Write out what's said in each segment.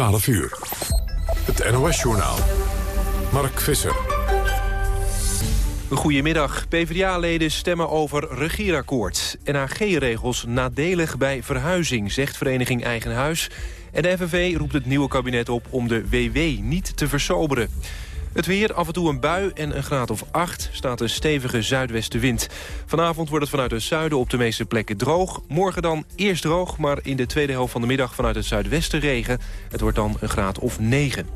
12 uur. Het NOS-journaal. Mark Visser. Goedemiddag. PvdA-leden stemmen over regeerakkoord. NAG-regels nadelig bij verhuizing, zegt vereniging Eigen Huis. En de FNV roept het nieuwe kabinet op om de WW niet te versoberen. Het weer, af en toe een bui en een graad of 8 staat een stevige zuidwestenwind. Vanavond wordt het vanuit het zuiden op de meeste plekken droog. Morgen dan eerst droog, maar in de tweede helft van de middag vanuit het zuidwesten regen. Het wordt dan een graad of 9.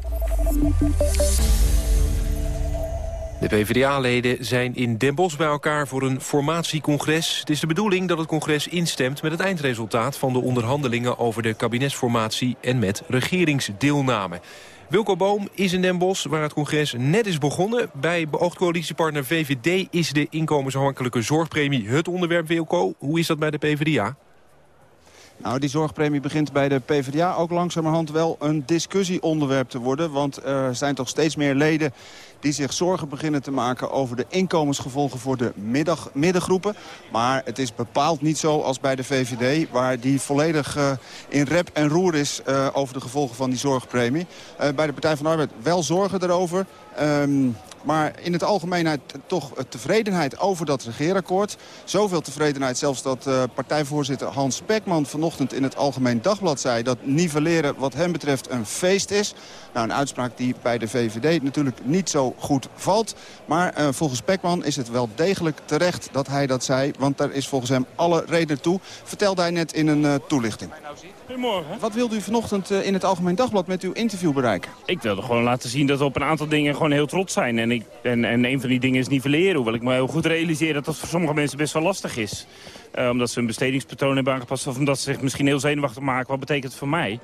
De PvdA-leden zijn in Den Bosch bij elkaar voor een formatiecongres. Het is de bedoeling dat het congres instemt met het eindresultaat... van de onderhandelingen over de kabinetsformatie en met regeringsdeelname. Wilco Boom is in Den Bosch, waar het congres net is begonnen. Bij beoogd coalitiepartner VVD is de inkomensafhankelijke zorgpremie het onderwerp, Wilco. Hoe is dat bij de PvdA? Nou, die zorgpremie begint bij de PvdA ook langzamerhand wel een discussieonderwerp te worden. Want er zijn toch steeds meer leden die zich zorgen beginnen te maken over de inkomensgevolgen voor de middengroepen. Maar het is bepaald niet zo als bij de VVD, waar die volledig uh, in rep en roer is uh, over de gevolgen van die zorgpremie. Uh, bij de Partij van de Arbeid wel zorgen erover. Um, maar in het algemeenheid toch tevredenheid over dat regeerakkoord. Zoveel tevredenheid zelfs dat uh, partijvoorzitter Hans Pekman vanochtend in het Algemeen Dagblad zei... dat nivelleren wat hem betreft een feest is. Nou, een uitspraak die bij de VVD natuurlijk niet zo goed valt. Maar uh, volgens Pekman is het wel degelijk terecht dat hij dat zei. Want daar is volgens hem alle reden toe. Vertelde hij net in een uh, toelichting. Goedemorgen. Wat wilde u vanochtend uh, in het Algemeen Dagblad met uw interview bereiken? Ik wilde gewoon laten zien dat we op een aantal dingen gewoon heel trots zijn. En, ik, en, en een van die dingen is nivelleren. Hoewel ik me heel goed realiseer dat dat voor sommige mensen best wel lastig is. Uh, omdat ze een bestedingspatroon hebben aangepast. Of omdat ze zich misschien heel zenuwachtig maken. Wat betekent het voor mij?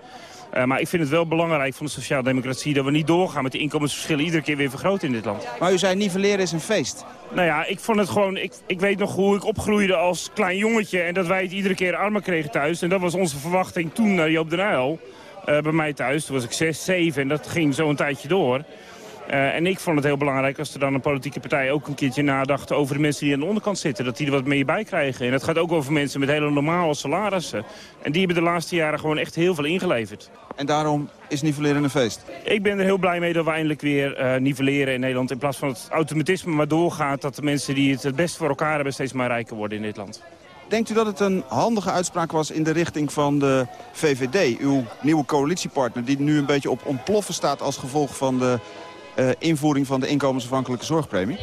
Uh, maar ik vind het wel belangrijk van de sociaaldemocratie... dat we niet doorgaan met de inkomensverschillen iedere keer weer vergroten in dit land. Maar u zei nivelleren is een feest. Nou ja, ik vond het gewoon... Ik, ik weet nog hoe ik opgroeide als klein jongetje... en dat wij het iedere keer armer kregen thuis. En dat was onze verwachting toen naar Joop den Uyl. Uh, bij mij thuis. Toen was ik 6, 7 en dat ging zo een tijdje door. Uh, en ik vond het heel belangrijk als er dan een politieke partij ook een keertje nadacht over de mensen die aan de onderkant zitten. Dat die er wat mee bij krijgen. En dat gaat ook over mensen met hele normale salarissen. En die hebben de laatste jaren gewoon echt heel veel ingeleverd. En daarom is nivelleren een feest? Ik ben er heel blij mee dat we eindelijk weer uh, nivelleren in Nederland. In plaats van het automatisme maar doorgaat dat de mensen die het het best voor elkaar hebben steeds maar rijker worden in dit land. Denkt u dat het een handige uitspraak was in de richting van de VVD, uw nieuwe coalitiepartner... die nu een beetje op ontploffen staat als gevolg van de invoering van de inkomensafhankelijke zorgpremie?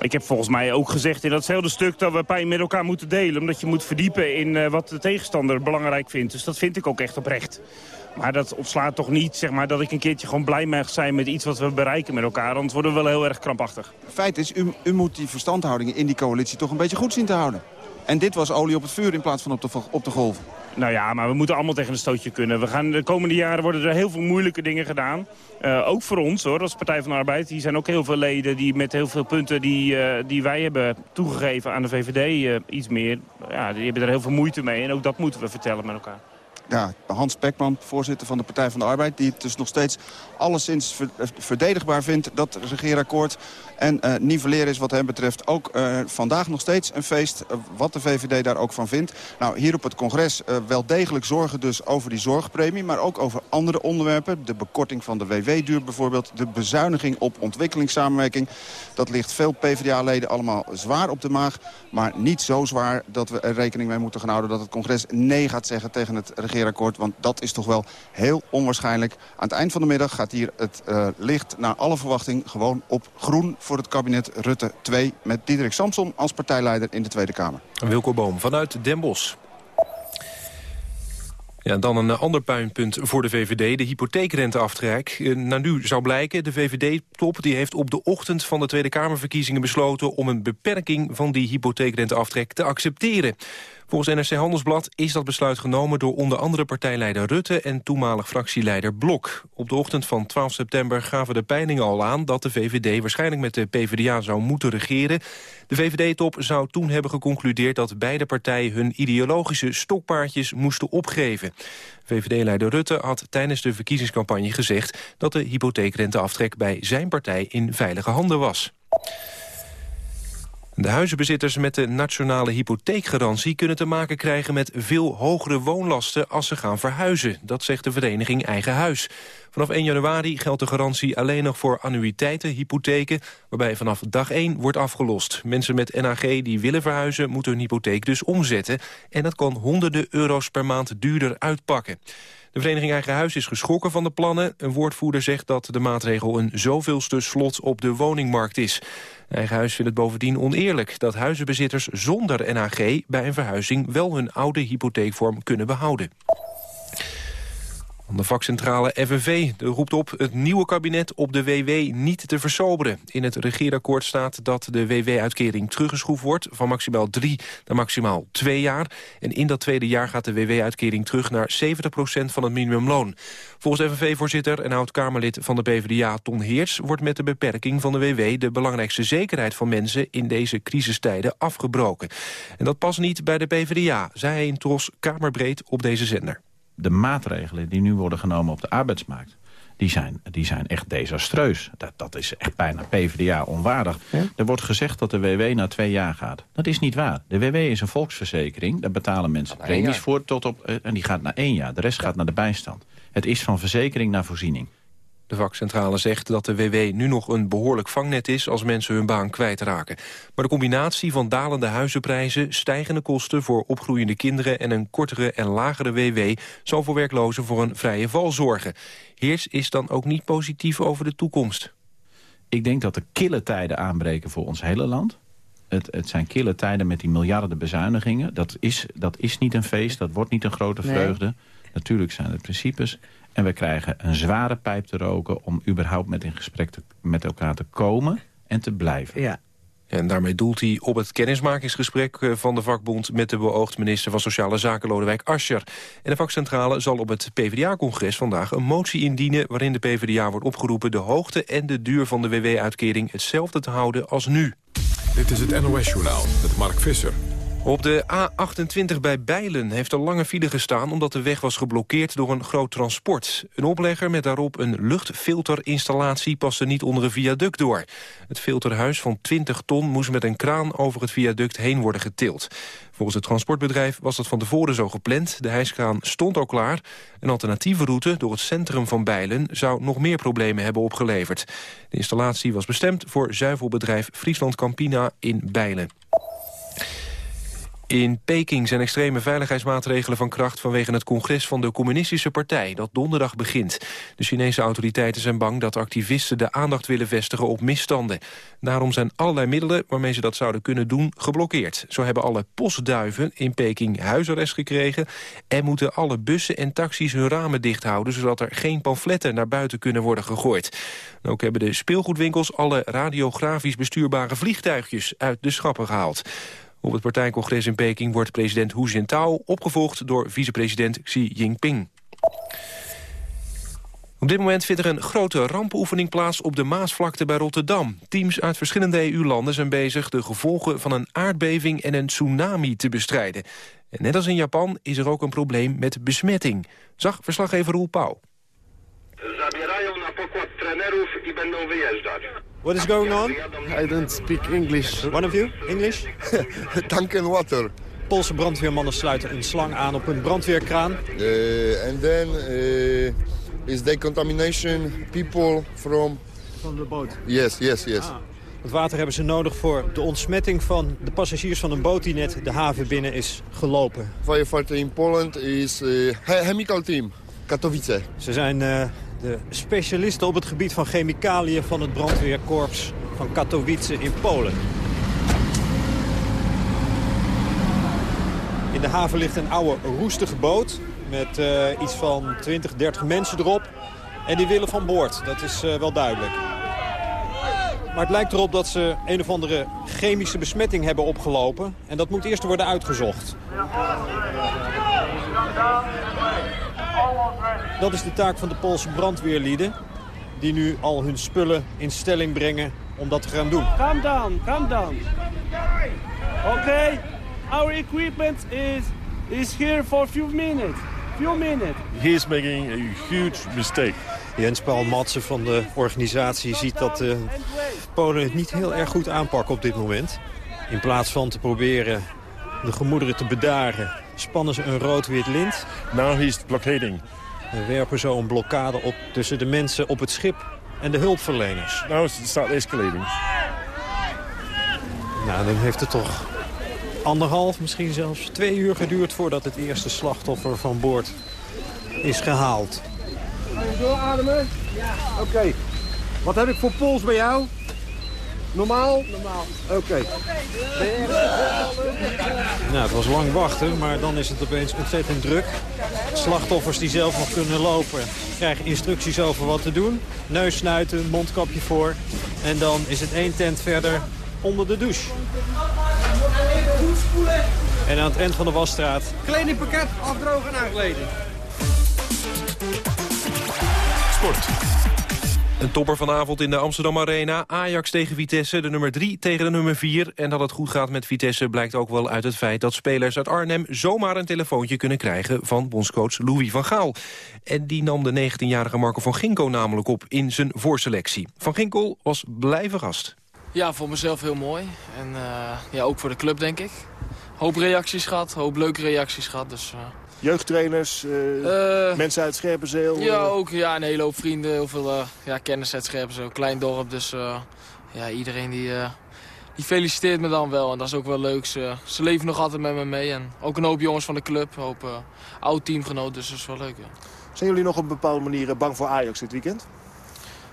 Ik heb volgens mij ook gezegd in datzelfde stuk dat we pijn met elkaar moeten delen. Omdat je moet verdiepen in uh, wat de tegenstander belangrijk vindt. Dus dat vind ik ook echt oprecht. Maar dat ontslaat toch niet zeg maar, dat ik een keertje gewoon blij mag zijn met iets wat we bereiken met elkaar. Anders worden we wel heel erg krampachtig. Feit is, u, u moet die verstandhoudingen in die coalitie toch een beetje goed zien te houden. En dit was olie op het vuur in plaats van op de, op de golven. Nou ja, maar we moeten allemaal tegen een stootje kunnen. We gaan, de komende jaren worden er heel veel moeilijke dingen gedaan. Uh, ook voor ons, hoor, als Partij van de Arbeid. Die zijn ook heel veel leden die met heel veel punten die, uh, die wij hebben toegegeven aan de VVD uh, iets meer. Ja, die hebben er heel veel moeite mee. En ook dat moeten we vertellen met elkaar. Ja, Hans Pekman, voorzitter van de Partij van de Arbeid... die het dus nog steeds alleszins ver, verdedigbaar vindt, dat regeerakkoord. En uh, nivelleren is wat hem betreft ook uh, vandaag nog steeds een feest. Uh, wat de VVD daar ook van vindt. Nou, hier op het congres wel degelijk zorgen dus over die zorgpremie... maar ook over andere onderwerpen. De bekorting van de WW-duur bijvoorbeeld. De bezuiniging op ontwikkelingssamenwerking. Dat ligt veel PvdA-leden allemaal zwaar op de maag. Maar niet zo zwaar dat we er rekening mee moeten gaan houden... dat het congres nee gaat zeggen tegen het regeerakkoord. Want dat is toch wel heel onwaarschijnlijk. Aan het eind van de middag gaat hier het licht naar alle verwachting gewoon op groen voor het kabinet Rutte 2... met Diederik Samson als partijleider in de Tweede Kamer. Wilco Boom vanuit Den Bosch. Ja, dan een ander puinpunt voor de VVD, de hypotheekrenteaftrek. Nou, nu zou blijken, de VVD-top heeft op de ochtend van de Tweede Kamerverkiezingen besloten... om een beperking van die hypotheekrenteaftrek te accepteren. Volgens NRC Handelsblad is dat besluit genomen door onder andere partijleider Rutte en toenmalig fractieleider Blok. Op de ochtend van 12 september gaven de peilingen al aan dat de VVD waarschijnlijk met de PvdA zou moeten regeren. De VVD-top zou toen hebben geconcludeerd dat beide partijen hun ideologische stokpaardjes moesten opgeven. VVD-leider Rutte had tijdens de verkiezingscampagne gezegd dat de hypotheekrenteaftrek bij zijn partij in veilige handen was. De huizenbezitters met de nationale hypotheekgarantie kunnen te maken krijgen met veel hogere woonlasten als ze gaan verhuizen. Dat zegt de vereniging Eigen Huis. Vanaf 1 januari geldt de garantie alleen nog voor annuïteiten, hypotheken, waarbij vanaf dag 1 wordt afgelost. Mensen met NAG die willen verhuizen moeten hun hypotheek dus omzetten. En dat kan honderden euro's per maand duurder uitpakken. De vereniging Eigen Huis is geschrokken van de plannen. Een woordvoerder zegt dat de maatregel een zoveelste slot op de woningmarkt is. Eigen Huis vindt het bovendien oneerlijk dat huizenbezitters zonder NAG bij een verhuizing wel hun oude hypotheekvorm kunnen behouden. De vakcentrale FNV roept op het nieuwe kabinet op de WW niet te versoberen. In het regeerakkoord staat dat de WW-uitkering teruggeschroefd wordt... van maximaal drie naar maximaal twee jaar. En in dat tweede jaar gaat de WW-uitkering terug naar 70% van het minimumloon. Volgens FNV-voorzitter en oud-Kamerlid van de PvdA Ton Heerts... wordt met de beperking van de WW de belangrijkste zekerheid van mensen... in deze crisistijden afgebroken. En dat past niet bij de PvdA, zei hij in Tros Kamerbreed op deze zender de maatregelen die nu worden genomen op de arbeidsmarkt... die zijn, die zijn echt desastreus. Dat, dat is echt bijna PvdA onwaardig. Er wordt gezegd dat de WW na twee jaar gaat. Dat is niet waar. De WW is een volksverzekering. Daar betalen mensen premies voor. Tot op, eh, en die gaat na één jaar. De rest gaat naar de bijstand. Het is van verzekering naar voorziening. De vakcentrale zegt dat de WW nu nog een behoorlijk vangnet is als mensen hun baan kwijtraken. Maar de combinatie van dalende huizenprijzen, stijgende kosten voor opgroeiende kinderen en een kortere en lagere WW zal voor werklozen voor een vrije val zorgen. Heers is dan ook niet positief over de toekomst. Ik denk dat er kille tijden aanbreken voor ons hele land. Het, het, zijn kille tijden met die miljarden bezuinigingen. Dat is, dat is niet een feest, dat wordt niet een grote vreugde. Natuurlijk zijn het principes. En we krijgen een zware pijp te roken om überhaupt met in gesprek te, met elkaar te komen en te blijven. Ja. En daarmee doelt hij op het kennismakingsgesprek eh, van de vakbond... met de beoogd minister van Sociale Zaken Lodewijk Asscher. En de vakcentrale zal op het PvdA-congres vandaag een motie indienen... waarin de PvdA wordt opgeroepen de hoogte en de duur van de WW-uitkering... hetzelfde te houden als nu. Dit is het NOS-journaal met Mark Visser. Op de A28 bij Bijlen heeft een lange file gestaan... omdat de weg was geblokkeerd door een groot transport. Een oplegger met daarop een luchtfilterinstallatie... paste niet onder een viaduct door. Het filterhuis van 20 ton moest met een kraan over het viaduct heen worden getild. Volgens het transportbedrijf was dat van tevoren zo gepland. De hijskraan stond al klaar. Een alternatieve route door het centrum van Bijlen... zou nog meer problemen hebben opgeleverd. De installatie was bestemd voor zuivelbedrijf Friesland Campina in Bijlen. In Peking zijn extreme veiligheidsmaatregelen van kracht vanwege het congres van de communistische partij dat donderdag begint. De Chinese autoriteiten zijn bang dat activisten de aandacht willen vestigen op misstanden. Daarom zijn allerlei middelen waarmee ze dat zouden kunnen doen geblokkeerd. Zo hebben alle postduiven in Peking huisarrest gekregen en moeten alle bussen en taxis hun ramen dicht houden zodat er geen pamfletten naar buiten kunnen worden gegooid. ook hebben de speelgoedwinkels alle radiografisch bestuurbare vliegtuigjes uit de schappen gehaald. Op het partijcongres in Peking wordt president Hu Jintao opgevolgd door vicepresident Xi Jinping. Op dit moment vindt er een grote rampoefening plaats op de Maasvlakte bij Rotterdam. Teams uit verschillende EU-landen zijn bezig de gevolgen van een aardbeving en een tsunami te bestrijden. En net als in Japan is er ook een probleem met besmetting. Zag verslaggever Roel Pauw. Zabierają na pokład trenerów i będą wyjeżdżać. What is going on? I don't speak English. One of you, English? Tank and water. Poolse brandweermannen sluiten een slang aan op een brandweerkraan. Uh, and then uh, is decontamination people from... Van de boot? Yes, yes, yes. Ah. Het water hebben ze nodig voor de ontsmetting van de passagiers van een boot die net de haven binnen is gelopen. Firefighter in Poland is uh, chemical team, Katowice. Ze zijn uh, de specialisten op het gebied van chemicaliën van het brandweerkorps van Katowice in Polen. In de haven ligt een oude roestige boot met uh, iets van 20, 30 mensen erop. En die willen van boord, dat is uh, wel duidelijk. Maar het lijkt erop dat ze een of andere chemische besmetting hebben opgelopen. En dat moet eerst worden uitgezocht. Dat is de taak van de Poolse brandweerlieden. Die nu al hun spullen in stelling brengen om dat te gaan doen. Calm down, calm down. Okay, our equipment is, is here for a few minutes. Few minutes. He is making a huge mistake. Jens Paul Matsen van de organisatie ziet dat de Polen het niet heel erg goed aanpakken op dit moment. In plaats van te proberen de gemoederen te bedaren... spannen ze een rood-wit lint. Now he's blockading. En werpen zo een blokkade op tussen de mensen op het schip en de hulpverleners. Now it's start escalating. Nou, dan heeft het toch anderhalf, misschien zelfs twee uur geduurd... voordat het eerste slachtoffer van boord is gehaald. Doorademen? Ja. Oké. Wat heb ik voor pols bij jou? Normaal? Normaal. Oké. Nou, het was lang wachten, maar dan is het opeens ontzettend druk. Slachtoffers die zelf nog kunnen lopen krijgen instructies over wat te doen. Neus snuiten, mondkapje voor. En dan is het één tent verder onder de douche. En aan het eind van de wasstraat... Kledingpakket, afdrogen en aankleden. Sport. Een topper vanavond in de Amsterdam Arena. Ajax tegen Vitesse, de nummer 3 tegen de nummer 4. En dat het goed gaat met Vitesse blijkt ook wel uit het feit... dat spelers uit Arnhem zomaar een telefoontje kunnen krijgen... van bondscoach Louis van Gaal. En die nam de 19-jarige Marco van Ginkel namelijk op in zijn voorselectie. Van Ginkel was blijven gast. Ja, voor mezelf heel mooi. En uh, ja, ook voor de club, denk ik. Hoop reacties gehad, hoop leuke reacties gehad. Dus, uh... Jeugdtrainers, uh, mensen uit Scherpenzeel? Ja, ook. Ja, een hele hoop vrienden, heel veel ja, kennis uit Scherpenzeel. Klein dorp, dus ja, iedereen die, die feliciteert me dan wel. En dat is ook wel leuk. Ze, ze leven nog altijd met me mee. En ook een hoop jongens van de club, een hoop oud teamgenoot, dus dat is wel leuk. Ja. Zijn jullie nog op een bepaalde manier bang voor Ajax dit weekend?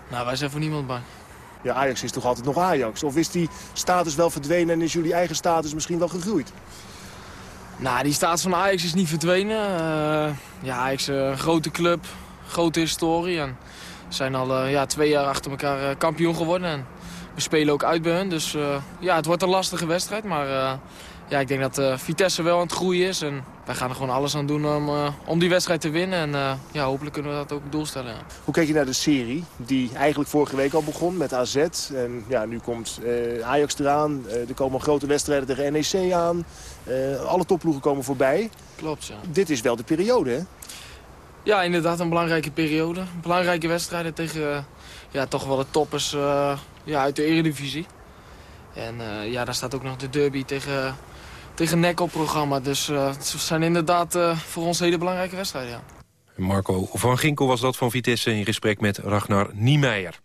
Nou, wij zijn voor niemand bang. Ja, Ajax is toch altijd nog Ajax? Of is die status wel verdwenen en is jullie eigen status misschien wel gegroeid? Nou, die status van Ajax is niet verdwenen. Uh, ja, Ajax is een grote club, grote historie. En we zijn al uh, ja, twee jaar achter elkaar kampioen geworden. En we spelen ook uit bij hun. Dus ja, het wordt een lastige wedstrijd. Maar ja, ik denk dat Vitesse wel aan het groeien is. En wij gaan er gewoon alles aan doen om, om die wedstrijd te winnen. En ja, hopelijk kunnen we dat ook doelstellen. Ja. Hoe kijk je naar de serie die eigenlijk vorige week al begon met AZ? En ja, nu komt Ajax eraan. er komen grote wedstrijden tegen NEC aan. Alle topploegen komen voorbij. Klopt, ja. Dit is wel de periode, hè? Ja, inderdaad een belangrijke periode. Belangrijke wedstrijden tegen ja, toch wel de toppers ja, uit de eredivisie. En ja, daar staat ook nog de derby tegen tegen NEC op programma. Dus uh, het zijn inderdaad uh, voor ons hele belangrijke wedstrijden. Ja. Marco van Ginkel was dat van Vitesse in gesprek met Ragnar Niemeyer.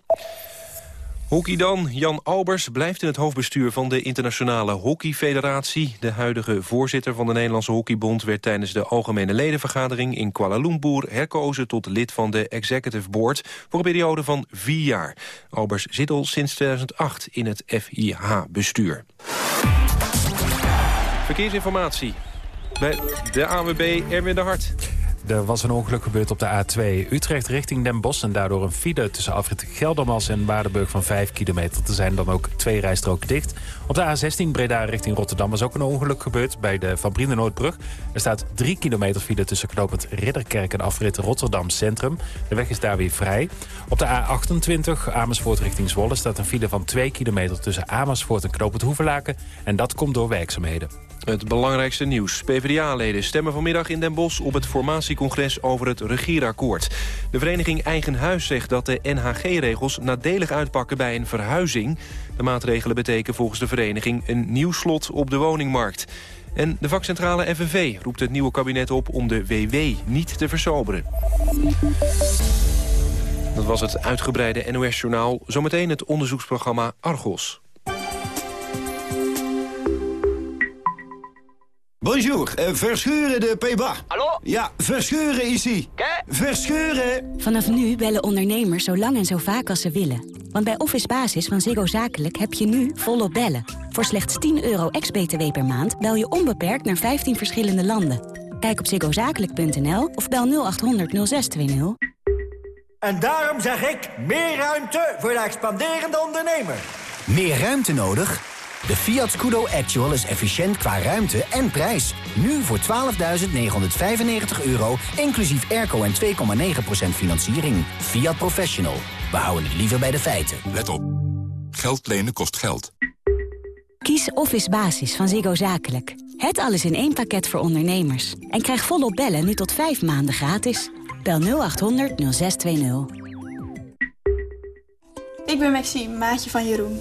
Hockey dan. Jan Albers blijft in het hoofdbestuur van de Internationale Hockeyfederatie. De huidige voorzitter van de Nederlandse Hockeybond... werd tijdens de algemene ledenvergadering in Kuala Lumpur... herkozen tot lid van de Executive Board voor een periode van vier jaar. Albers zit al sinds 2008 in het FIH-bestuur. Verkeersinformatie bij de AWB Erwin de Hart. Er was een ongeluk gebeurd op de A2 Utrecht richting Den Bosch... en daardoor een file tussen afrit Geldermas en Waardenburg van 5 kilometer. Er zijn dan ook twee rijstroken dicht. Op de A16 Breda richting Rotterdam was ook een ongeluk gebeurd... bij de Van Brienenoordbrug. Er staat 3 kilometer file tussen knooppunt Ridderkerk en afrit Rotterdam Centrum. De weg is daar weer vrij. Op de A28 Amersfoort richting Zwolle staat een file van 2 kilometer... tussen Amersfoort en knooppunt Hoevelaken. En dat komt door werkzaamheden. Het belangrijkste nieuws. PvdA-leden stemmen vanmiddag in Den Bosch op het formatiecongres over het regeerakkoord. De vereniging Eigen Huis zegt dat de NHG-regels nadelig uitpakken bij een verhuizing. De maatregelen betekenen volgens de vereniging een nieuw slot op de woningmarkt. En de vakcentrale FNV roept het nieuwe kabinet op om de WW niet te versoberen. Dat was het uitgebreide NOS-journaal. Zometeen het onderzoeksprogramma Argos. Bonjour, uh, verscheuren de Peba. Hallo? Ja, verscheuren is ie. Verscheuren! Vanaf nu bellen ondernemers zo lang en zo vaak als ze willen. Want bij Office Basis van Ziggo Zakelijk heb je nu volop bellen. Voor slechts 10 euro ex-BTW per maand bel je onbeperkt naar 15 verschillende landen. Kijk op ziggozakelijk.nl of bel 0800 0620. En daarom zeg ik meer ruimte voor de expanderende ondernemer. Meer ruimte nodig? De Fiat Scudo Actual is efficiënt qua ruimte en prijs. Nu voor 12.995 euro, inclusief airco en 2,9% financiering. Fiat Professional. We houden het liever bij de feiten. Let op. Geld lenen kost geld. Kies Office Basis van Ziggo Zakelijk. Het alles in één pakket voor ondernemers. En krijg volop bellen nu tot 5 maanden gratis. Bel 0800 0620. Ik ben Maxime, maatje van Jeroen.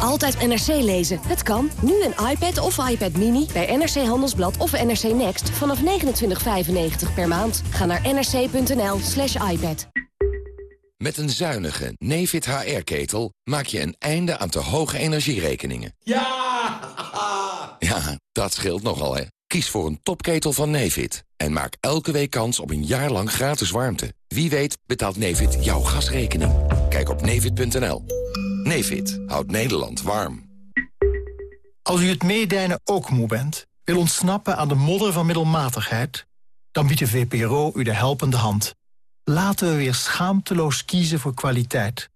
Altijd NRC lezen. Het kan. Nu een iPad of iPad Mini bij NRC Handelsblad of NRC Next vanaf 29,95 per maand. Ga naar nrc.nl slash iPad. Met een zuinige Nefit HR-ketel maak je een einde aan te hoge energierekeningen. Ja! Ja, dat scheelt nogal, hè. Kies voor een topketel van Nefit en maak elke week kans op een jaar lang gratis warmte. Wie weet betaalt Nefit jouw gasrekening. Kijk op nefit.nl. Nefit houdt Nederland warm. Als u het meedijnen ook moe bent, wil ontsnappen aan de modder van middelmatigheid... dan biedt de VPRO u de helpende hand. Laten we weer schaamteloos kiezen voor kwaliteit.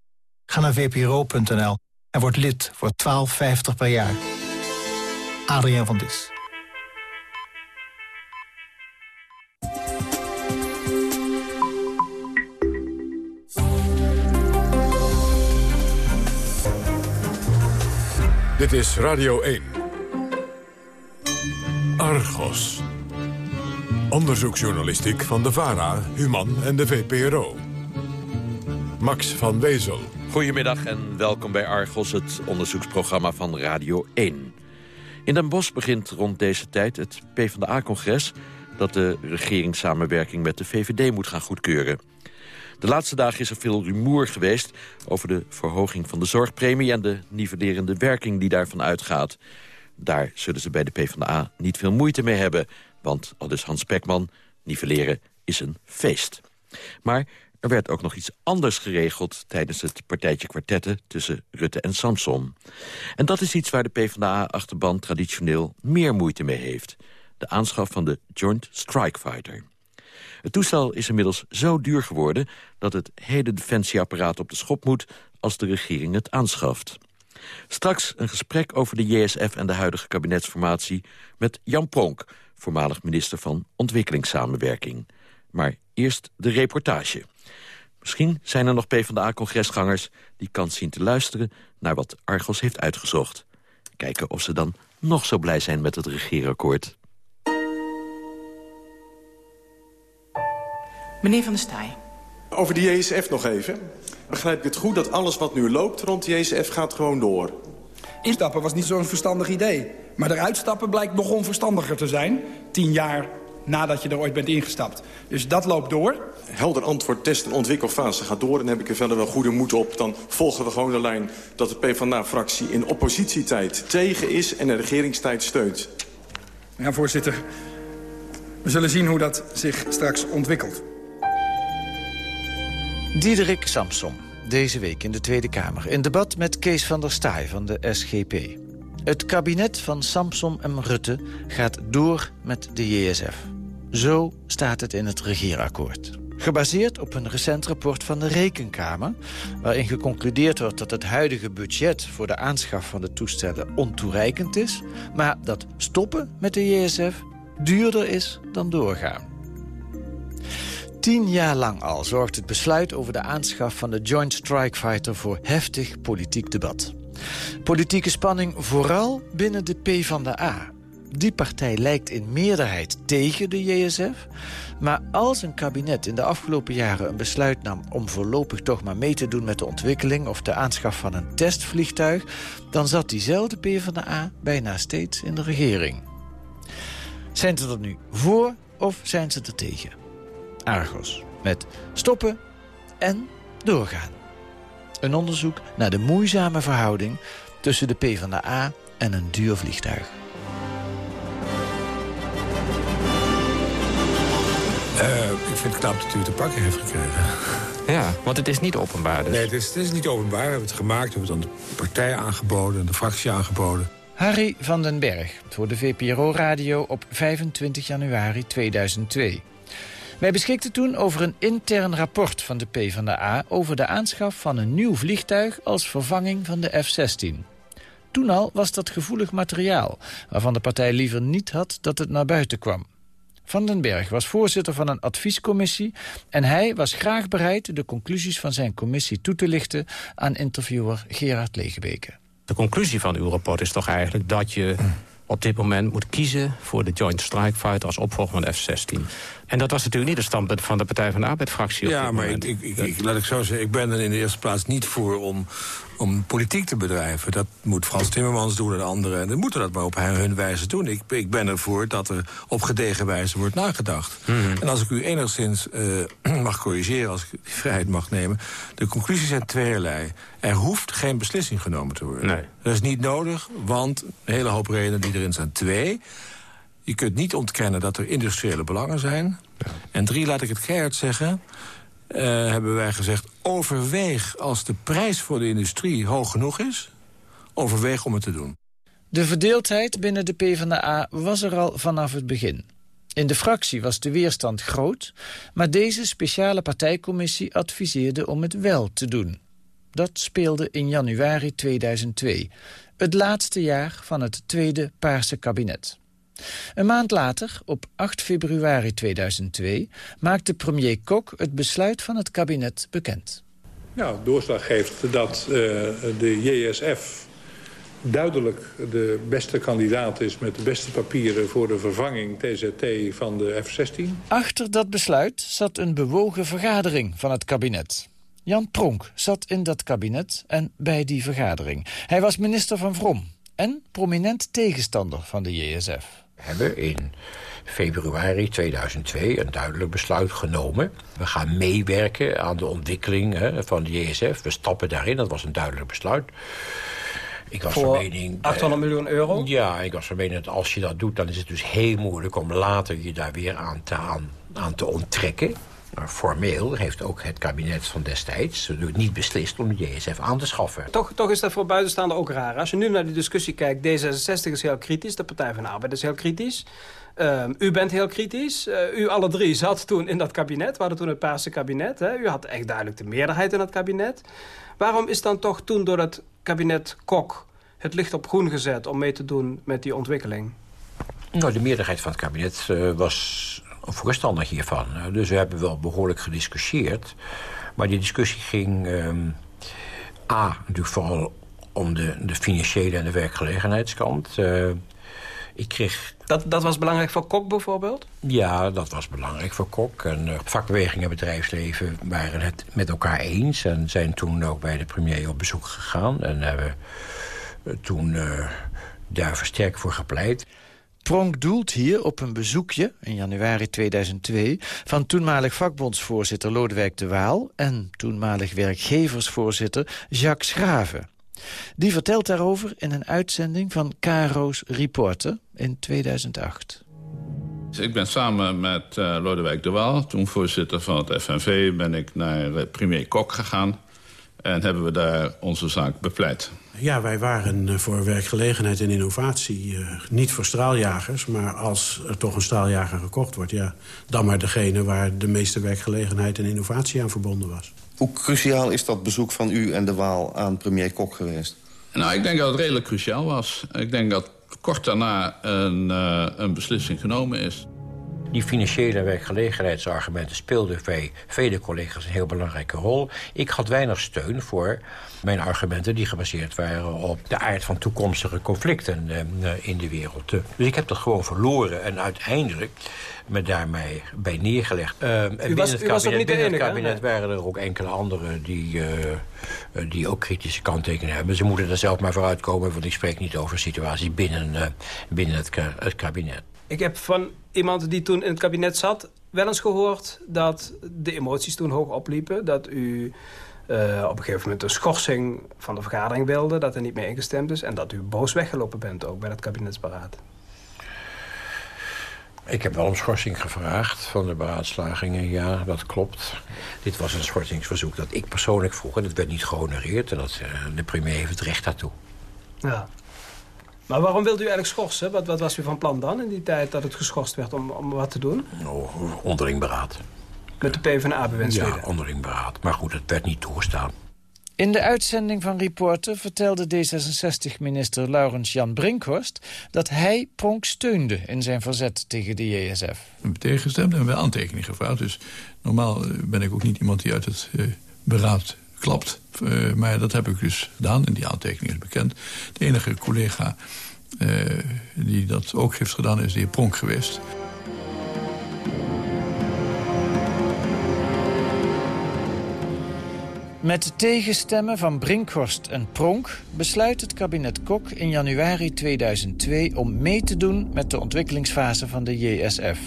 Ga naar vpro.nl en word lid voor 12,50 per jaar. Adriaan van Dis. Dit is Radio 1. Argos. Onderzoeksjournalistiek van de VARA, Human en de VPRO. Max van Wezel. Goedemiddag en welkom bij Argos, het onderzoeksprogramma van Radio 1. In Den Bosch begint rond deze tijd het PvdA-congres... dat de regeringssamenwerking met de VVD moet gaan goedkeuren. De laatste dagen is er veel rumoer geweest over de verhoging van de zorgpremie... en de nivellerende werking die daarvan uitgaat. Daar zullen ze bij de PvdA niet veel moeite mee hebben. Want, al dus Hans Pekman, nivelleren is een feest. Maar er werd ook nog iets anders geregeld... tijdens het partijtje kwartetten tussen Rutte en Samson. En dat is iets waar de PvdA-achterban traditioneel meer moeite mee heeft. De aanschaf van de Joint Strike Fighter. Het toestel is inmiddels zo duur geworden... dat het hele defensieapparaat op de schop moet... als de regering het aanschaft. Straks een gesprek over de JSF en de huidige kabinetsformatie... met Jan Pronk, voormalig minister van Ontwikkelingssamenwerking. Maar eerst de reportage. Misschien zijn er nog PvdA-congresgangers die kans zien te luisteren... naar wat Argos heeft uitgezocht. Kijken of ze dan nog zo blij zijn met het regeerakkoord. Meneer Van der Staaij. Over de JSF nog even. Begrijp ik het goed dat alles wat nu loopt rond de JSF gaat gewoon door? Instappen was niet zo'n verstandig idee. Maar eruit stappen blijkt nog onverstandiger te zijn. Tien jaar nadat je er ooit bent ingestapt. Dus dat loopt door. Helder antwoord, test- en ontwikkelfase gaat door. En heb ik er verder wel goede moed op. Dan volgen we gewoon de lijn dat de PvdA-fractie in oppositietijd tegen is... en de regeringstijd steunt. Ja, voorzitter. We zullen zien hoe dat zich straks ontwikkelt. Diederik Samsom, deze week in de Tweede Kamer... in debat met Kees van der Staaij van de SGP. Het kabinet van Samsom en Rutte gaat door met de JSF. Zo staat het in het regeerakkoord. Gebaseerd op een recent rapport van de Rekenkamer... waarin geconcludeerd wordt dat het huidige budget... voor de aanschaf van de toestellen ontoereikend is... maar dat stoppen met de JSF duurder is dan doorgaan. Tien jaar lang al zorgt het besluit over de aanschaf van de Joint Strike Fighter voor heftig politiek debat. Politieke spanning vooral binnen de PvdA. Die partij lijkt in meerderheid tegen de JSF. Maar als een kabinet in de afgelopen jaren een besluit nam... om voorlopig toch maar mee te doen met de ontwikkeling... of de aanschaf van een testvliegtuig... dan zat diezelfde PvdA bijna steeds in de regering. Zijn ze er nu voor of zijn ze er tegen? Argos. Met stoppen en doorgaan. Een onderzoek naar de moeizame verhouding tussen de PvdA en een duur vliegtuig. Uh, ik vind het knap dat u het te pakken heeft gekregen. Ja, want het is niet openbaar dus. Nee, het is, het is niet openbaar. We hebben het gemaakt, we hebben het aan de partij aangeboden... en de fractie aangeboden. Harry van den Berg voor de VPRO-radio op 25 januari 2002. Wij beschikten toen over een intern rapport van de PvdA... over de aanschaf van een nieuw vliegtuig als vervanging van de F-16. Toen al was dat gevoelig materiaal... waarvan de partij liever niet had dat het naar buiten kwam. Van den Berg was voorzitter van een adviescommissie... en hij was graag bereid de conclusies van zijn commissie toe te lichten... aan interviewer Gerard Legebeke. De conclusie van uw rapport is toch eigenlijk dat je op dit moment moet kiezen... voor de Joint Strike Fighter als opvolger van de F-16. En dat was natuurlijk niet het standpunt van de Partij van de Arbeid-fractie. Ja, maar ik, ik, ik, laat ik zo zeggen, ik ben er in de eerste plaats niet voor om, om politiek te bedrijven. Dat moet Frans Timmermans doen en anderen. En dan moeten dat maar op hun wijze doen. Ik, ik ben ervoor dat er op gedegen wijze wordt nagedacht. Mhm. En als ik u enigszins eh, mag corrigeren, als ik die vrijheid mag nemen... de conclusies zijn tweeërlei. Er hoeft geen beslissing genomen te worden. Nee. Dat is niet nodig, want een hele hoop redenen die erin zijn. Twee, je kunt niet ontkennen dat er industriële belangen zijn. En drie, laat ik het keihard zeggen... eh, hebben wij gezegd, overweeg als de prijs voor de industrie hoog genoeg is... overweeg om het te doen. De verdeeldheid binnen de PvdA was er al vanaf het begin. In de fractie was de weerstand groot, maar deze speciale partijcommissie adviseerde om het wel te doen. Dat speelde in januari 2002, het laatste jaar van het tweede Paarse kabinet. Een maand later, op 8 februari 2002, maakte premier Kok het besluit van het kabinet bekend. Ja, doorslag geeft dat uh, de JSF duidelijk de beste kandidaat is... met de beste papieren voor de vervanging TZT van de F-16. Achter dat besluit zat een bewogen vergadering van het kabinet. Jan Pronk zat in dat kabinet en bij die vergadering. Hij was minister van Vrom en prominent tegenstander van de JSF hebben in februari 2002 een duidelijk besluit genomen. We gaan meewerken aan de ontwikkeling hè, van de JSF. We stappen daarin, dat was een duidelijk besluit. Ik was Voor van mening, 800 miljoen euro? Ja, ik was van mening dat als je dat doet... dan is het dus heel moeilijk om later je daar weer aan te, aan, aan te onttrekken. Maar formeel heeft ook het kabinet van destijds niet beslist om de JSF aan te schaffen. Toch, toch is dat voor buitenstaanden ook raar. Als je nu naar die discussie kijkt, D66 is heel kritisch, de Partij van de Arbeid is heel kritisch. Um, u bent heel kritisch. Uh, u alle drie zat toen in dat kabinet. We hadden toen het Paarse kabinet. Hè. U had echt duidelijk de meerderheid in dat kabinet. Waarom is dan toch toen door het kabinet Kok het licht op groen gezet... om mee te doen met die ontwikkeling? Nou, de meerderheid van het kabinet uh, was voorstander hiervan. Dus we hebben wel behoorlijk gediscussieerd. Maar die discussie ging... Um, A, natuurlijk vooral om de, de financiële en de werkgelegenheidskant. Uh, ik kreeg... Dat, dat was belangrijk voor Kok bijvoorbeeld? Ja, dat was belangrijk voor Kok. En uh, vakbeweging en bedrijfsleven waren het met elkaar eens... en zijn toen ook bij de premier op bezoek gegaan. En hebben toen uh, daar versterkt voor gepleit. Pronk doelt hier op een bezoekje in januari 2002... van toenmalig vakbondsvoorzitter Lodewijk de Waal... en toenmalig werkgeversvoorzitter Jacques Schraven. Die vertelt daarover in een uitzending van Caro's Reporter in 2008. Ik ben samen met uh, Lodewijk de Waal, toen voorzitter van het FNV... ben ik naar premier Kok gegaan en hebben we daar onze zaak bepleit. Ja, wij waren eh, voor werkgelegenheid en innovatie. Uh, niet voor straaljagers, maar als er toch een straaljager gekocht wordt... Ja, dan maar degene waar de meeste werkgelegenheid en innovatie aan verbonden was. Hoe cruciaal is dat bezoek van u en de Waal aan premier Kok geweest? Nou, ik denk dat het redelijk cruciaal was. Ik denk dat kort daarna een, uh, een beslissing genomen is. Die financiële werkgelegenheidsargumenten speelden bij vele collega's een heel belangrijke rol. Ik had weinig steun voor mijn argumenten die gebaseerd waren op de aard van toekomstige conflicten eh, in de wereld. Dus ik heb dat gewoon verloren en uiteindelijk me daarmee bij neergelegd. Uh, binnen was, het kabinet, niet binnen enige, het kabinet waren er ook enkele anderen die, uh, die ook kritische kanttekeningen hebben. Ze moeten er zelf maar voor uitkomen, want ik spreek niet over situaties binnen, uh, binnen het, het kabinet. Ik heb van iemand die toen in het kabinet zat wel eens gehoord dat de emoties toen hoog opliepen. Dat u uh, op een gegeven moment een schorsing van de vergadering wilde, dat er niet mee ingestemd is. En dat u boos weggelopen bent ook bij het kabinetsberaad. Ik heb wel om schorsing gevraagd van de beraadslagingen, ja, dat klopt. Dit was een schorsingsverzoek dat ik persoonlijk vroeg en dat werd niet gehonoreerd. En dat, uh, de premier heeft het recht daartoe. Ja. Maar waarom wilde u eigenlijk schorsen? Wat, wat, was u van plan dan in die tijd dat het geschorst werd om, om wat te doen? Oh, onderling beraad. Met de PvdA-bewindsleden? Ja, onderling beraad. Maar goed, het werd niet toegestaan. In de uitzending van Reporter vertelde D66-minister Laurens Jan Brinkhorst... dat hij Pronk steunde in zijn verzet tegen de JSF. We hebben tegengestemd en we aantekening gevraagd. Dus normaal eh, ben ik ook niet iemand die uit het uh, beraad klapt. Uh, maar dat heb ik dus gedaan en die aantekening is bekend. De enige collega uh, die dat ook heeft gedaan is de heer Pronk geweest. Met tegenstemmen van Brinkhorst en Pronk besluit het kabinet Kok in januari 2002 om mee te doen met de ontwikkelingsfase van de JSF.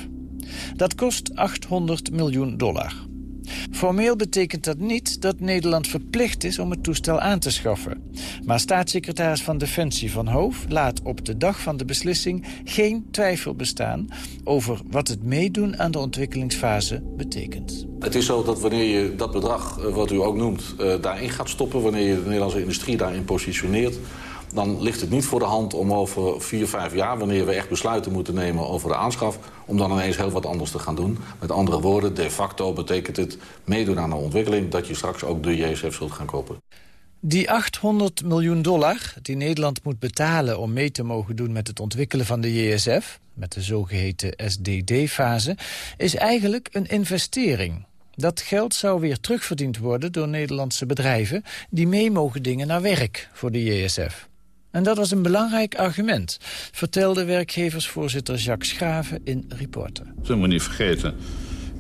Dat kost 800 miljoen dollar. Formeel betekent dat niet dat Nederland verplicht is om het toestel aan te schaffen. Maar staatssecretaris van Defensie Van Hoof laat op de dag van de beslissing geen twijfel bestaan over wat het meedoen aan de ontwikkelingsfase betekent. Het is zo dat wanneer je dat bedrag, eh, wat u ook noemt, eh, daarin gaat stoppen... wanneer je de Nederlandse industrie daarin positioneert dan ligt het niet voor de hand om over vier, vijf jaar... wanneer we echt besluiten moeten nemen over de aanschaf... om dan ineens heel wat anders te gaan doen. Met andere woorden, de facto betekent het meedoen aan de ontwikkeling... dat je straks ook de JSF zult gaan kopen. Die 800 miljoen dollar die Nederland moet betalen om mee te mogen doen met het ontwikkelen van de JSF, met de zogeheten SDD-fase, is eigenlijk een investering. Dat geld zou weer terugverdiend worden door Nederlandse bedrijven die mee mogen dingen naar werk voor de JSF. En dat was een belangrijk argument, vertelde werkgeversvoorzitter Jacques Schraven in Reporter. Zullen we niet vergeten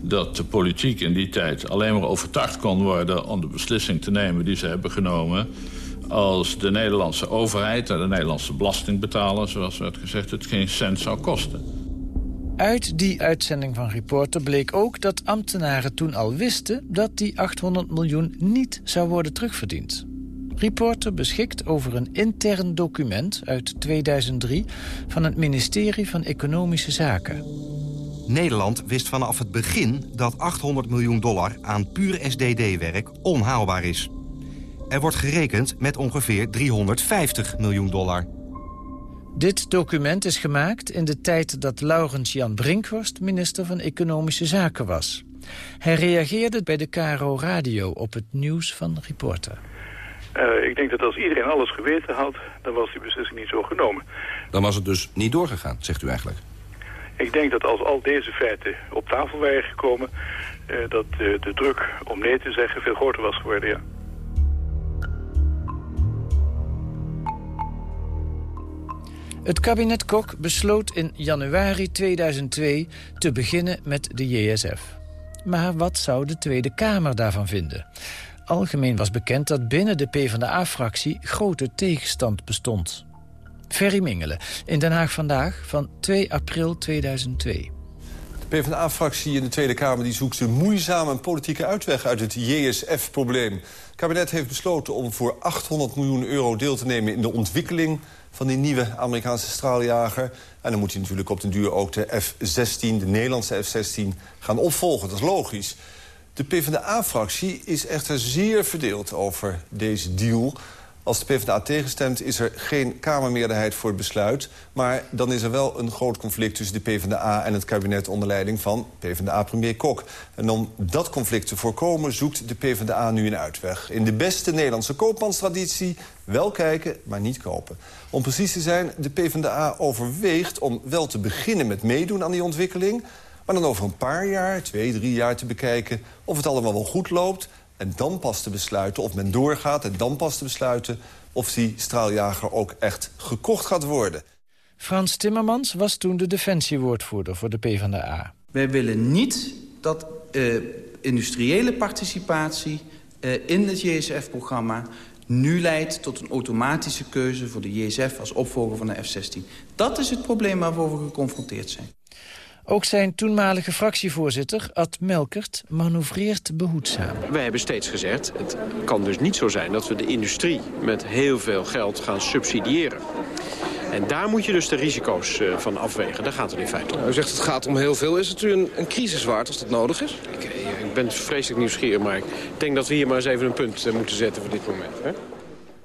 dat de politiek in die tijd alleen maar overtuigd kon worden... om de beslissing te nemen die ze hebben genomen... als de Nederlandse overheid en de Nederlandse belastingbetaler... zoals werd gezegd, het geen cent zou kosten. Uit die uitzending van Reporter bleek ook dat ambtenaren toen al wisten... dat die 800 miljoen niet zou worden terugverdiend. Reporter beschikt over een intern document uit 2003... van het ministerie van Economische Zaken. Nederland wist vanaf het begin dat 800 miljoen dollar aan puur SDD-werk onhaalbaar is. Er wordt gerekend met ongeveer 350 miljoen dollar. Dit document is gemaakt in de tijd dat Laurens Jan Brinkhorst minister van Economische Zaken was. Hij reageerde bij de KRO Radio op het nieuws van Reporter. Uh, ik denk dat als iedereen alles geweten had, dan was die beslissing niet zo genomen. Dan was het dus niet doorgegaan, zegt u eigenlijk? Ik denk dat als al deze feiten op tafel waren gekomen... Uh, dat uh, de druk om nee te zeggen veel groter was geworden, ja. Het kabinet Kok besloot in januari 2002 te beginnen met de JSF. Maar wat zou de Tweede Kamer daarvan vinden? Algemeen was bekend dat binnen de PvdA-fractie grote tegenstand bestond. Ferry Mingelen, in Den Haag vandaag, van 2 april 2002. De PvdA-fractie in de Tweede Kamer die zoekt een moeizame politieke uitweg uit het JSF-probleem. Het kabinet heeft besloten om voor 800 miljoen euro deel te nemen in de ontwikkeling van die nieuwe Amerikaanse straaljager. En dan moet hij natuurlijk op den duur ook de F-16, de Nederlandse F-16, gaan opvolgen. Dat is logisch. De PvdA-fractie is echter zeer verdeeld over deze deal. Als de PvdA tegenstemt is er geen Kamermeerderheid voor het besluit. Maar dan is er wel een groot conflict tussen de PvdA en het kabinet... onder leiding van PvdA-premier Kok. En om dat conflict te voorkomen zoekt de PvdA nu een uitweg. In de beste Nederlandse koopmanstraditie wel kijken, maar niet kopen. Om precies te zijn, de PvdA overweegt om wel te beginnen met meedoen aan die ontwikkeling... Maar dan over een paar jaar, twee, drie jaar te bekijken... of het allemaal wel goed loopt. En dan pas te besluiten of men doorgaat. En dan pas te besluiten of die straaljager ook echt gekocht gaat worden. Frans Timmermans was toen de defensiewoordvoerder voor de PvdA. Wij willen niet dat uh, industriële participatie uh, in het JSF-programma nu leidt tot een automatische keuze voor de JSF als opvolger van de F-16. Dat is het probleem waarvoor we geconfronteerd zijn. Ook zijn toenmalige fractievoorzitter, Ad Melkert, manoeuvreert behoedzaam. Wij hebben steeds gezegd, het kan dus niet zo zijn dat we de industrie met heel veel geld gaan subsidiëren. En daar moet je dus de risico's uh, van afwegen. Daar gaat het in feite om. u zegt het gaat om heel veel. Is het u een, een crisis waard als dat nodig is? Ik, ik, ben vreselijk nieuwsgierig, maar ik denk dat we hier maar eens even een punt uh, moeten zetten voor dit moment. Hè?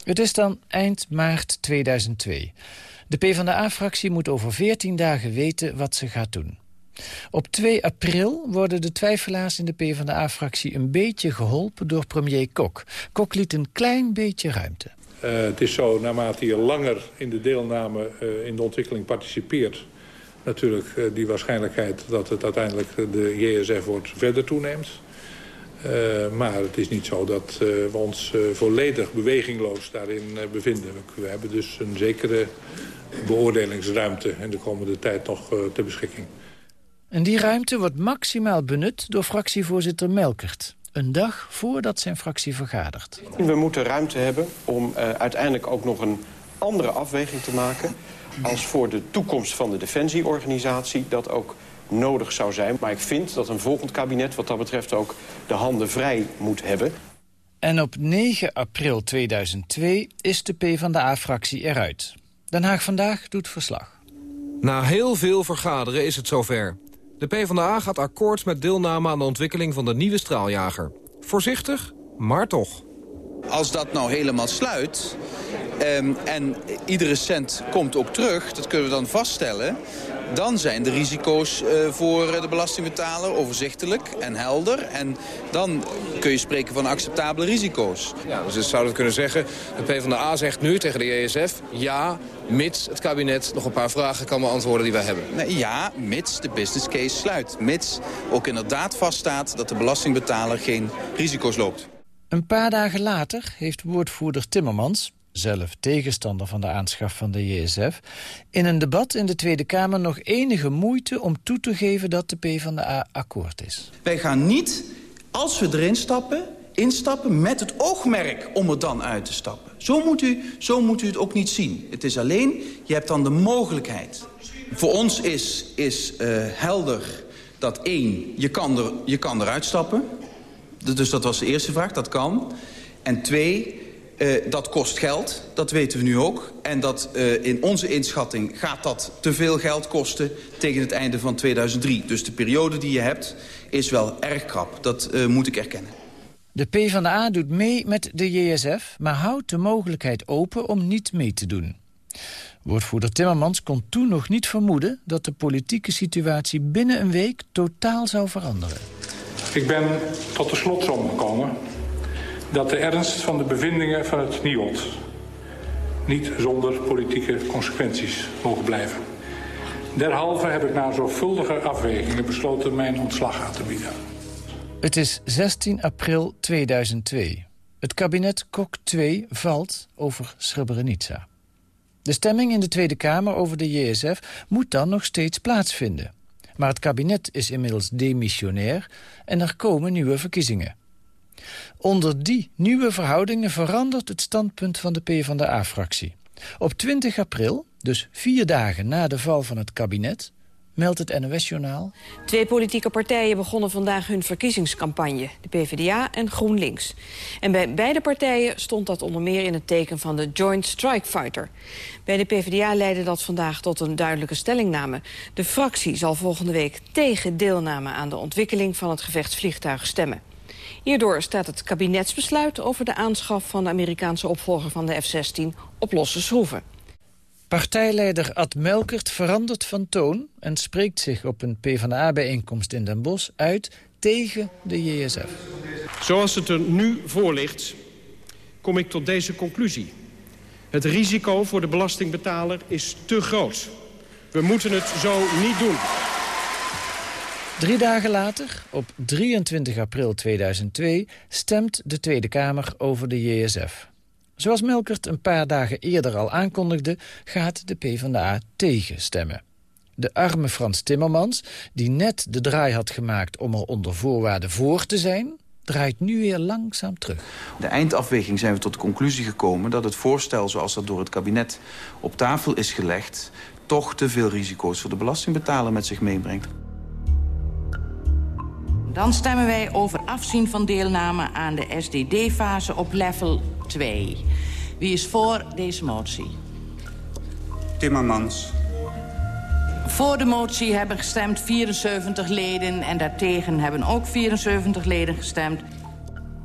Het is dan eind maart 2002. De PvdA-fractie moet over 14 dagen weten wat ze gaat doen. Op 2 april worden de twijfelaars in de PvdA-fractie een beetje geholpen door premier Kok. Kok liet een klein beetje ruimte. Uh, het is zo, naarmate je langer in de deelname uh, in de ontwikkeling participeert... natuurlijk uh, die waarschijnlijkheid dat het uiteindelijk de JSF wordt verder toeneemt. maar het is niet zo dat we ons volledig bewegingloos daarin bevinden. We hebben dus een zekere beoordelingsruimte in de komende tijd nog ter beschikking. En die ruimte wordt maximaal benut door fractievoorzitter Melkert. Een dag voordat zijn fractie vergadert. We moeten ruimte hebben om uh, uiteindelijk ook nog een andere afweging te maken... als voor de toekomst van de defensieorganisatie dat ook nodig zou zijn. Maar ik vind dat een volgend kabinet wat dat betreft ook de handen vrij moet hebben. En op 9 april 2002 is de PvdA-fractie eruit. Den Haag Vandaag doet verslag. Na heel veel vergaderen is het zover. De PvdA gaat akkoord met deelname aan de ontwikkeling van de nieuwe straaljager. Voorzichtig, maar toch. Als dat nou helemaal sluit um, en iedere cent komt ook terug, dat kunnen we dan vaststellen... dan zijn de risico's uh, voor de belastingbetaler overzichtelijk en helder. En dan kun je spreken van acceptabele risico's. Ja, dus zouden we kunnen zeggen, de PvdA zegt nu tegen de ESF... ja, mits het kabinet nog een paar vragen kan beantwoorden die wij hebben. Nee, ja, mits de business case sluit. Mits ook inderdaad vaststaat dat de belastingbetaler geen risico's loopt. Een paar dagen later heeft woordvoerder Timmermans zelf tegenstander van de aanschaf van de JSF... in een debat in de Tweede Kamer nog enige moeite om toe te geven dat de PvdA akkoord is. Wij gaan niet, als we erin stappen, instappen met het oogmerk om er dan uit te stappen. Zo moet u, zo moet u het ook niet zien. Het is alleen, je hebt dan de mogelijkheid. Voor ons is, is uh, helder dat één, je kan, er, je kan eruit stappen. Dus dat was de eerste vraag, dat kan. En twee, uh, dat kost geld, dat weten we nu ook. En dat uh, in onze inschatting gaat dat te veel geld kosten tegen het einde van 2003. Dus de periode die je hebt is wel erg krap, dat uh, moet ik erkennen. De PvdA doet mee met de JSF, maar houdt de mogelijkheid open om niet mee te doen. Woordvoerder Timmermans kon toen nog niet vermoeden... dat de politieke situatie binnen een week totaal zou veranderen. Ik ben tot de slotsom gekomen dat de ernst van de bevindingen van het NIOD... niet zonder politieke consequenties mogen blijven. Derhalve heb ik na zorgvuldige afwegingen besloten mijn ontslag aan te bieden. Het is 16 april 2002. Het kabinet Kok 2 valt over Srebrenica. De stemming in de Tweede Kamer over de JSF moet dan nog steeds plaatsvinden. Maar het kabinet is inmiddels demissionair en er komen nieuwe verkiezingen. Onder die nieuwe verhoudingen verandert het standpunt van de PvdA-fractie. Op 20 april, dus vier dagen na de val van het kabinet meldt het NOS-journaal. Twee politieke partijen begonnen vandaag hun verkiezingscampagne. De PvdA en GroenLinks. En bij beide partijen stond dat onder meer in het teken van de Joint Strike Fighter. Bij de PvdA leidde dat vandaag tot een duidelijke stellingname. De fractie zal volgende week tegen deelname aan de ontwikkeling van het gevechtsvliegtuig stemmen. Hierdoor staat het kabinetsbesluit over de aanschaf van de Amerikaanse opvolger van de F-16 op losse schroeven. Partijleider Ad Melkert verandert van toon en spreekt zich op een PvdA-bijeenkomst in Den Bosch uit tegen de JSF. Zoals het er nu voor ligt, kom ik tot deze conclusie. Het risico voor de belastingbetaler is te groot. We moeten het zo niet doen. Drie dagen later, op 23 april 2002, stemt de Tweede Kamer over de JSF. Zoals Melkert een paar dagen eerder al aankondigde... gaat de PvdA tegenstemmen. De arme Frans Timmermans, die net de draai had gemaakt... om er onder voorwaarden voor te zijn draait nu weer langzaam terug. De eindafweging zijn we tot de conclusie gekomen... dat het voorstel zoals dat door het kabinet op tafel is gelegd... toch te veel risico's voor de belastingbetaler met zich meebrengt. Dan stemmen wij over afzien van deelname aan de SDD-fase op level 2. Wie is voor deze motie? Timmermans. Voor de motie hebben gestemd 74 leden... en daartegen hebben ook 74 leden gestemd.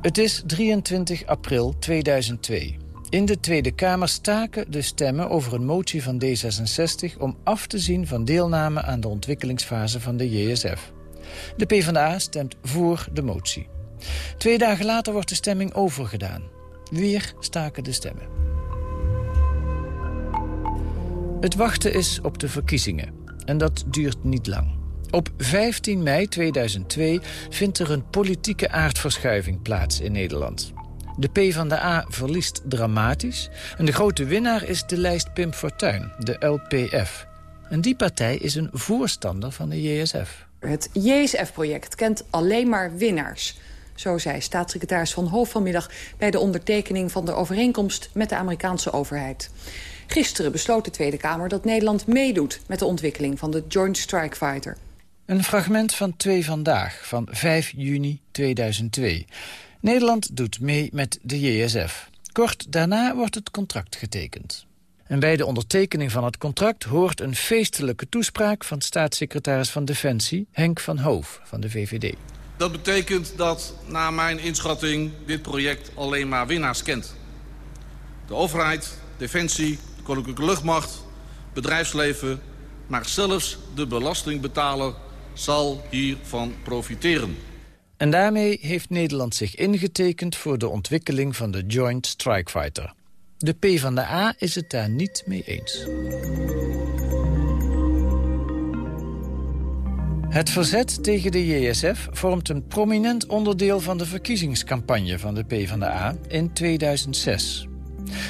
Het is 23 april 2002. In de Tweede Kamer staken de stemmen over een motie van D66... om af te zien van deelname aan de ontwikkelingsfase van de JSF. De PvdA stemt voor de motie. Twee dagen later wordt de stemming overgedaan. Weer staken de stemmen. Het wachten is op de verkiezingen. En dat duurt niet lang. Op 15 mei 2002 vindt er een politieke aardverschuiving plaats in Nederland. De PvdA verliest dramatisch. En de grote winnaar is de lijst Pim Fortuyn, de LPF. En die partij is een voorstander van de JSF. Het JSF-project kent alleen maar winnaars. Zo zei staatssecretaris Van Hoof vanmiddag... bij de ondertekening van de overeenkomst met de Amerikaanse overheid. Gisteren besloot de Tweede Kamer dat Nederland meedoet... met de ontwikkeling van de Joint Strike Fighter. Een fragment van Twee Vandaag van 5 juni 2002. Nederland doet mee met de JSF. Kort daarna wordt het contract getekend. En bij de ondertekening van het contract hoort een feestelijke toespraak... van staatssecretaris van Defensie Henk van Hoof van de VVD. Dat betekent dat, na mijn inschatting, dit project alleen maar winnaars kent. De overheid, Defensie, de Koninklijke Luchtmacht, bedrijfsleven... maar zelfs de belastingbetaler zal hiervan profiteren. En daarmee heeft Nederland zich ingetekend voor de ontwikkeling van de Joint Strike Fighter. De PvdA is het daar niet mee eens. Het verzet tegen de JSF vormt een prominent onderdeel van de verkiezingscampagne van de PvdA in 2006.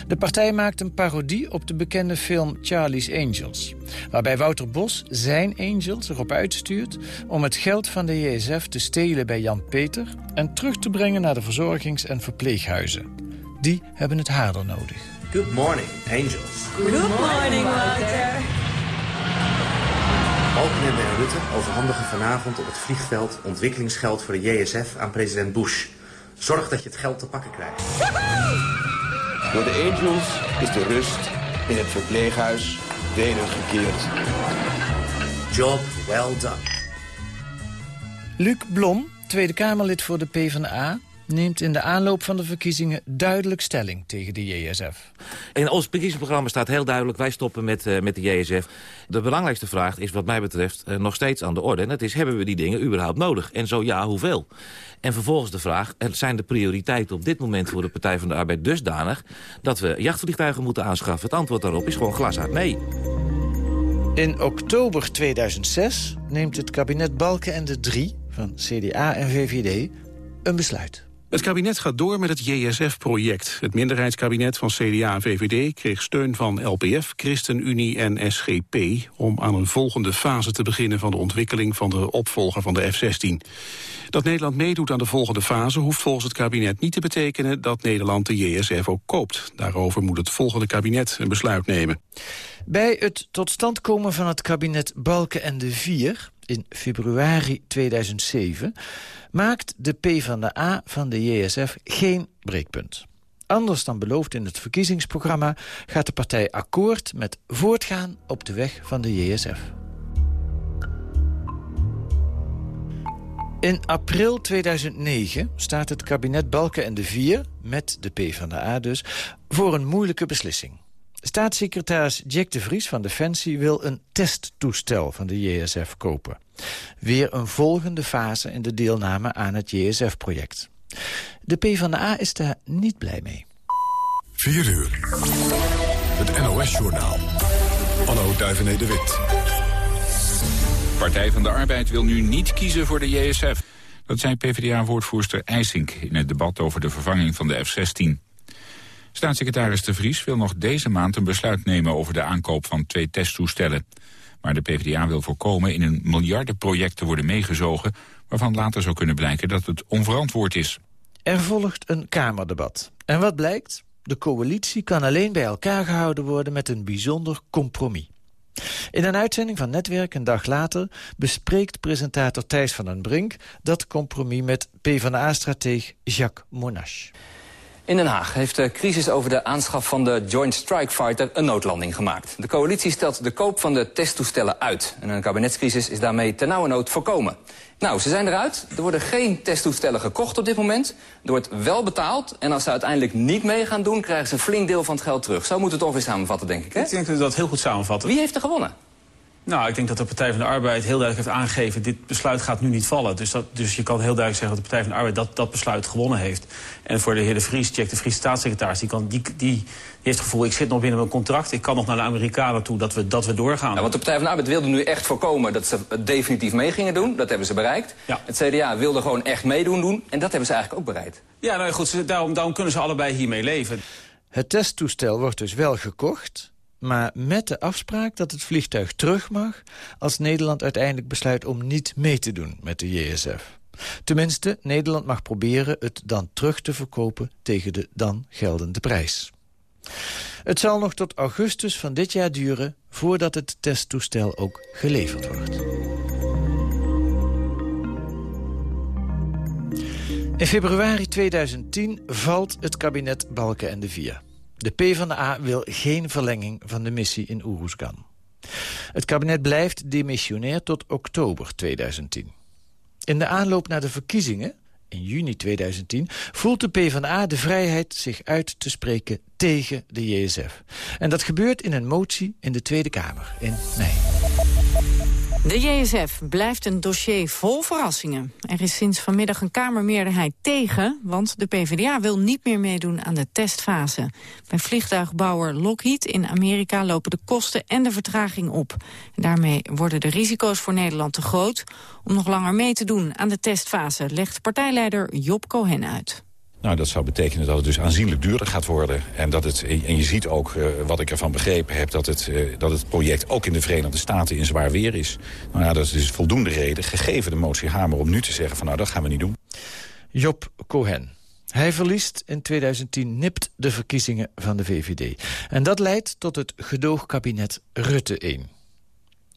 De partij maakt een parodie op de bekende film Charlie's Angels... waarbij Wouter Bos zijn angels erop uitstuurt... om het geld van de JSF te stelen bij Jan Peter... en terug te brengen naar de verzorgings- en verpleeghuizen. Die hebben het harder nodig. Good morning, angels. Good morning, Wouter. Balkenende en Rutte overhandigen vanavond op het vliegveld ontwikkelingsgeld voor de JSF aan president Bush. Zorg dat je het geld te pakken krijgt. Door de Angels is de rust in het verpleeghuis wedergekeerd. Job well done. Luc Blom, Tweede Kamerlid voor de PvdA neemt in de aanloop van de verkiezingen duidelijk stelling tegen de JSF. In ons verkiezingsprogramma staat heel duidelijk... wij stoppen met, uh, met de JSF. De belangrijkste vraag is wat mij betreft uh, nog steeds aan de orde. En dat is, hebben we die dingen überhaupt nodig? En zo ja, hoeveel? En vervolgens de vraag, zijn de prioriteiten op dit moment... voor de Partij van de Arbeid dusdanig... dat we jachtvliegtuigen moeten aanschaffen? Het antwoord daarop is gewoon glashard nee. In oktober 2006 neemt het kabinet Balken en de Drie... van CDA en VVD een besluit. Het kabinet gaat door met het JSF-project. Het minderheidskabinet van CDA en VVD kreeg steun van LPF, ChristenUnie en SGP... om aan een volgende fase te beginnen van de ontwikkeling van de opvolger van de F-16. Dat Nederland meedoet aan de volgende fase hoeft volgens het kabinet niet te betekenen... dat Nederland de JSF ook koopt. Daarover moet het volgende kabinet een besluit nemen. Bij het tot stand komen van het kabinet Balken en de Vier in februari 2007 maakt de PvdA van de JSF geen breekpunt. Anders dan beloofd in het verkiezingsprogramma... gaat de partij akkoord met voortgaan op de weg van de JSF. In april 2009 staat het kabinet Balken en de Vier... met de PvdA dus, voor een moeilijke beslissing. Staatssecretaris Jack de Vries van Defensie wil een testtoestel van de JSF kopen. Weer een volgende fase in de deelname aan het JSF-project. De PvdA is daar niet blij mee. 4 uur. Het NOS-journaal. Anno Duivené de Wit. Partij van de Arbeid wil nu niet kiezen voor de JSF. Dat zei PvdA-woordvoerster IJsink in het debat over de vervanging van de F-16. Staatssecretaris De Vries wil nog deze maand een besluit nemen over de aankoop van twee testtoestellen. Maar de PvdA wil voorkomen in een miljardenproject te worden meegezogen... waarvan later zou kunnen blijken dat het onverantwoord is. Er volgt een Kamerdebat. En wat blijkt? De coalitie kan alleen bij elkaar gehouden worden met een bijzonder compromis. In een uitzending van Netwerk een dag later bespreekt presentator Thijs van den Brink dat compromis met PvdA-strateeg Jacques Monash. In Den Haag heeft de crisis over de aanschaf van de Joint Strike Fighter een noodlanding gemaakt. De coalitie stelt de koop van de testtoestellen uit. En een kabinetscrisis is daarmee nood voorkomen. Nou, ze zijn eruit. Er worden geen testtoestellen gekocht op dit moment. Er wordt wel betaald. En als ze uiteindelijk niet mee gaan doen... krijgen ze een flink deel van het geld terug. Zo moet het ongeveer samenvatten, denk ik, hè? Ik denk dat we dat heel goed samenvatten. Wie heeft er gewonnen? Nou, ik denk dat de Partij van de Arbeid heel duidelijk heeft aangegeven... dit besluit gaat nu niet vallen. Dus, dat, dus je kan heel duidelijk zeggen dat de Partij van de Arbeid dat, dat besluit gewonnen heeft. En voor de heer De Vries, Jack de Vries staatssecretaris... Die, kan, die, die, die heeft het gevoel, ik zit nog binnen mijn contract... ik kan nog naar de Amerikanen toe dat we, dat we doorgaan. Ja, want de Partij van de Arbeid wilde nu echt voorkomen... dat ze het definitief mee gingen doen. Dat hebben ze bereikt. Ja. Het CDA wilde gewoon echt meedoen doen. En dat hebben ze eigenlijk ook bereikt. Ja, nou goed, daarom, daarom kunnen ze allebei hiermee leven. Het testtoestel wordt dus wel gekocht maar met de afspraak dat het vliegtuig terug mag... als Nederland uiteindelijk besluit om niet mee te doen met de JSF. Tenminste, Nederland mag proberen het dan terug te verkopen... tegen de dan geldende prijs. Het zal nog tot augustus van dit jaar duren... voordat het testtoestel ook geleverd wordt. In februari 2010 valt het kabinet Balken en de Vier. De PvdA wil geen verlenging van de missie in Oeroesgan. Het kabinet blijft demissionair tot oktober 2010. In de aanloop naar de verkiezingen, in juni 2010... voelt de PvdA de vrijheid zich uit te spreken tegen de JSF. En dat gebeurt in een motie in de Tweede Kamer in mei. De JSF blijft een dossier vol verrassingen. Er is sinds vanmiddag een Kamermeerderheid tegen... want de PvdA wil niet meer meedoen aan de testfase. Bij vliegtuigbouwer Lockheed in Amerika lopen de kosten en de vertraging op. Daarmee worden de risico's voor Nederland te groot... om nog langer mee te doen aan de testfase, legt partijleider Job Cohen uit. Nou, dat zou betekenen dat het dus aanzienlijk duurder gaat worden. En, dat het, en je ziet ook, uh, wat ik ervan begrepen heb... Dat het, uh, dat het project ook in de Verenigde Staten in zwaar weer is. Nou ja, dat is dus voldoende reden, gegeven de motie Hamer... om nu te zeggen van nou, dat gaan we niet doen. Job Cohen. Hij verliest in 2010 nipt de verkiezingen van de VVD. En dat leidt tot het gedoogkabinet Rutte 1.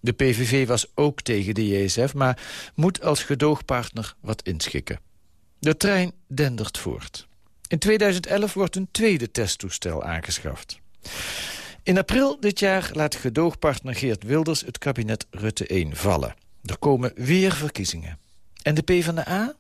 De PVV was ook tegen de JSF, maar moet als gedoogpartner wat inschikken. De trein dendert voort. In 2011 wordt een tweede testtoestel aangeschaft. In april dit jaar laat gedoogpartner Geert Wilders het kabinet Rutte 1 vallen. Er komen weer verkiezingen. En de PvdA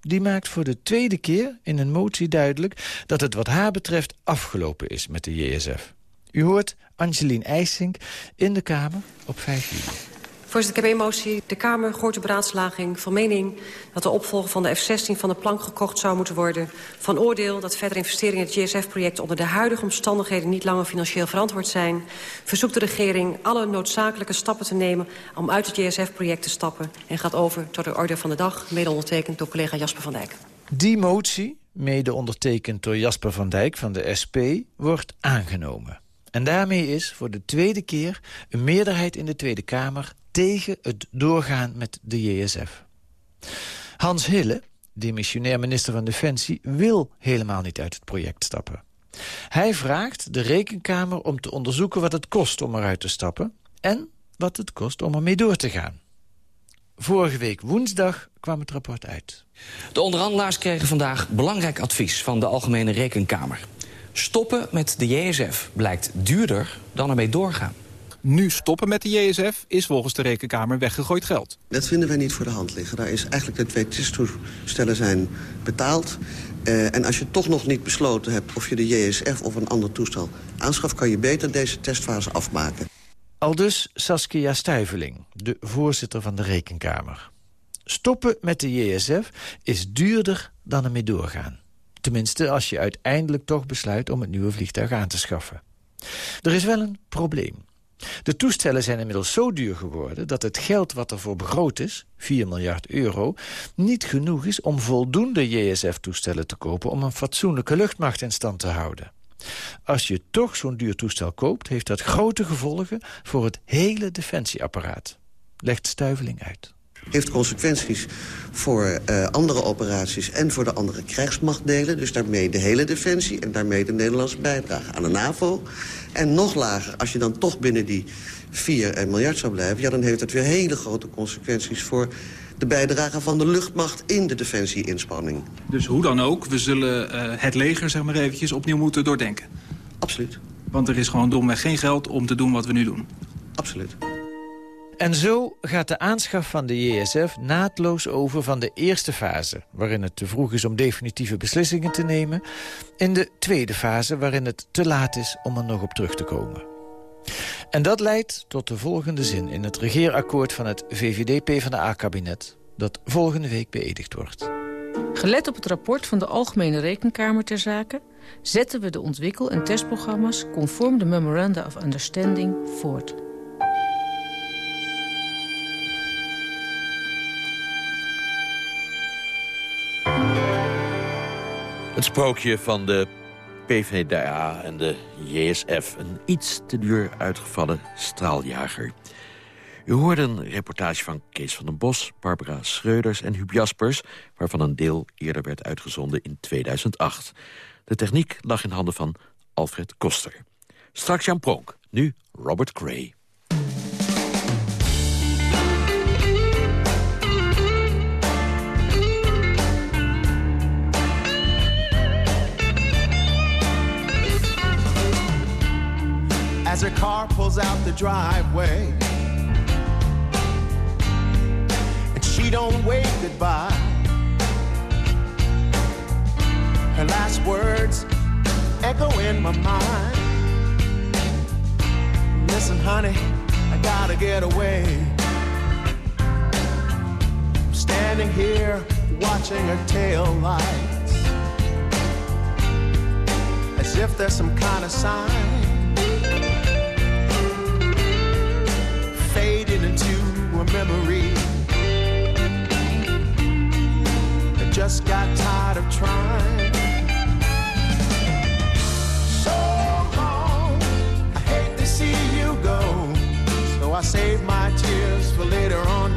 die maakt voor de tweede keer in een motie duidelijk... dat het wat haar betreft afgelopen is met de JSF. U hoort Angelien IJsink in de Kamer op 5 juli. Voorzitter, ik heb één motie. De Kamer hoort de beraadslaging van mening... dat de opvolger van de F-16 van de plank gekocht zou moeten worden. Van oordeel dat verdere investeringen in het GSF-project... onder de huidige omstandigheden niet langer financieel verantwoord zijn. Verzoekt de regering alle noodzakelijke stappen te nemen... om uit het GSF-project te stappen. En gaat over tot de orde van de dag, mede ondertekend door collega Jasper van Dijk. Die motie, mede ondertekend door Jasper van Dijk van de SP, wordt aangenomen. En daarmee is voor de tweede keer een meerderheid in de Tweede Kamer tegen het doorgaan met de JSF. Hans Hille, demissionair minister van Defensie... wil helemaal niet uit het project stappen. Hij vraagt de Rekenkamer om te onderzoeken wat het kost om eruit te stappen... en wat het kost om ermee door te gaan. Vorige week woensdag kwam het rapport uit. De onderhandelaars kregen vandaag belangrijk advies van de Algemene Rekenkamer. Stoppen met de JSF blijkt duurder dan ermee doorgaan. Nu stoppen met de JSF is volgens de Rekenkamer weggegooid geld. Dat vinden wij niet voor de hand liggen. Daar is eigenlijk de twee testtoestellen zijn betaald. Uh, en als je toch nog niet besloten hebt of je de JSF of een ander toestel aanschaft... kan je beter deze testfase afmaken. Aldus Saskia Stuyveling, de voorzitter van de Rekenkamer. Stoppen met de JSF is duurder dan ermee doorgaan. Tenminste, als je uiteindelijk toch besluit om het nieuwe vliegtuig aan te schaffen. Er is wel een probleem. De toestellen zijn inmiddels zo duur geworden dat het geld wat ervoor begroot is, 4 miljard euro, niet genoeg is om voldoende JSF-toestellen te kopen om een fatsoenlijke luchtmacht in stand te houden. Als je toch zo'n duur toestel koopt, heeft dat grote gevolgen voor het hele defensieapparaat. Legt Stuiveling uit heeft consequenties voor uh, andere operaties en voor de andere krijgsmachtdelen. Dus daarmee de hele defensie en daarmee de Nederlandse bijdrage aan de NAVO. En nog lager, als je dan toch binnen die 4 miljard zou blijven... ja, dan heeft dat weer hele grote consequenties voor de bijdrage van de luchtmacht in de defensieinspanning. Dus hoe dan ook, we zullen uh, het leger zeg maar eventjes opnieuw moeten doordenken? Absoluut. Want er is gewoon domweg geen geld om te doen wat we nu doen? Absoluut. En zo gaat de aanschaf van de JSF naadloos over van de eerste fase... waarin het te vroeg is om definitieve beslissingen te nemen... in de tweede fase waarin het te laat is om er nog op terug te komen. En dat leidt tot de volgende zin in het regeerakkoord van het VVD-PVDA-kabinet... dat volgende week beëdigd wordt. Gelet op het rapport van de Algemene Rekenkamer ter zake... zetten we de ontwikkel- en testprogramma's conform de Memoranda of Understanding voort. Het sprookje van de PVDA en de JSF. Een iets te duur uitgevallen straaljager. U hoorde een reportage van Kees van den Bos, Barbara Schreuders en Huub Jaspers... waarvan een deel eerder werd uitgezonden in 2008. De techniek lag in handen van Alfred Koster. Straks Jan Pronk, nu Robert Gray. Her car pulls out the driveway. And she don't wave goodbye. Her last words echo in my mind. Listen, honey, I gotta get away. I'm standing here watching her tail lights. As if there's some kind of sign memory. I just got tired of trying. So long, I hate to see you go. So I save my tears for later on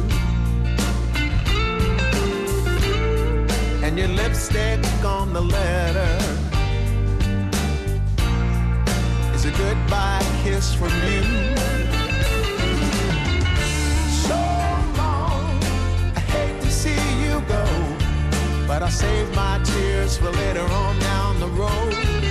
And your lipstick on the letter is a goodbye kiss from you. So long, I hate to see you go, but I'll save my tears for later on down the road.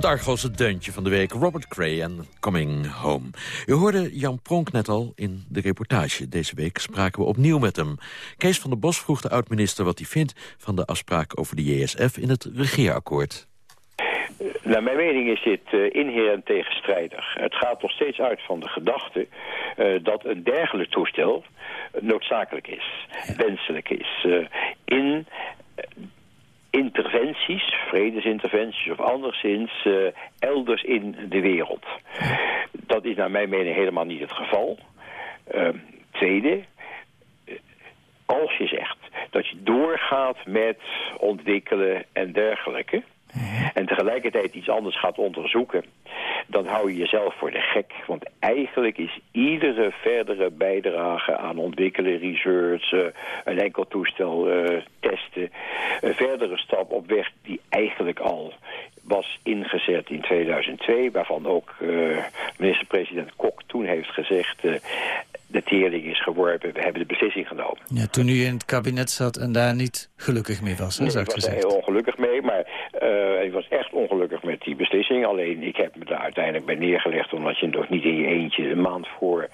Het Argose deuntje van de week, Robert Cray en Coming Home. U hoorde Jan Pronk net al in de reportage. Deze week spraken we opnieuw met hem. Kees van der Bos vroeg de oud-minister wat hij vindt... van de afspraak over de JSF in het regeerakkoord. Naar mijn mening is dit uh, inherent tegenstrijdig. Het gaat nog steeds uit van de gedachte uh, dat een dergelijk toestel noodzakelijk is, wenselijk is. Uh, in interventies, vredesinterventies of anderszins, uh, elders in de wereld. Dat is naar mijn mening helemaal niet het geval. Uh, tweede, uh, als je zegt dat je doorgaat met ontwikkelen en dergelijke... en tegelijkertijd iets anders gaat onderzoeken... dan hou je jezelf voor de gek. Want eigenlijk is iedere verdere bijdrage aan ontwikkelen, research, een enkel toestel uh, testen, een verdere stap op weg die eigenlijk al was ingezet in 2002, waarvan ook uh, minister-president Kok toen heeft gezegd... De tering is geworpen, we hebben de beslissing genomen. Ja, toen u in het kabinet zat en daar niet gelukkig mee was, hè, nee, ik was er heel ongelukkig mee, maar uh, ik was echt ongelukkig met die beslissing. Alleen ik heb me daar uiteindelijk bij neergelegd... omdat je toch niet in je eentje een maand voor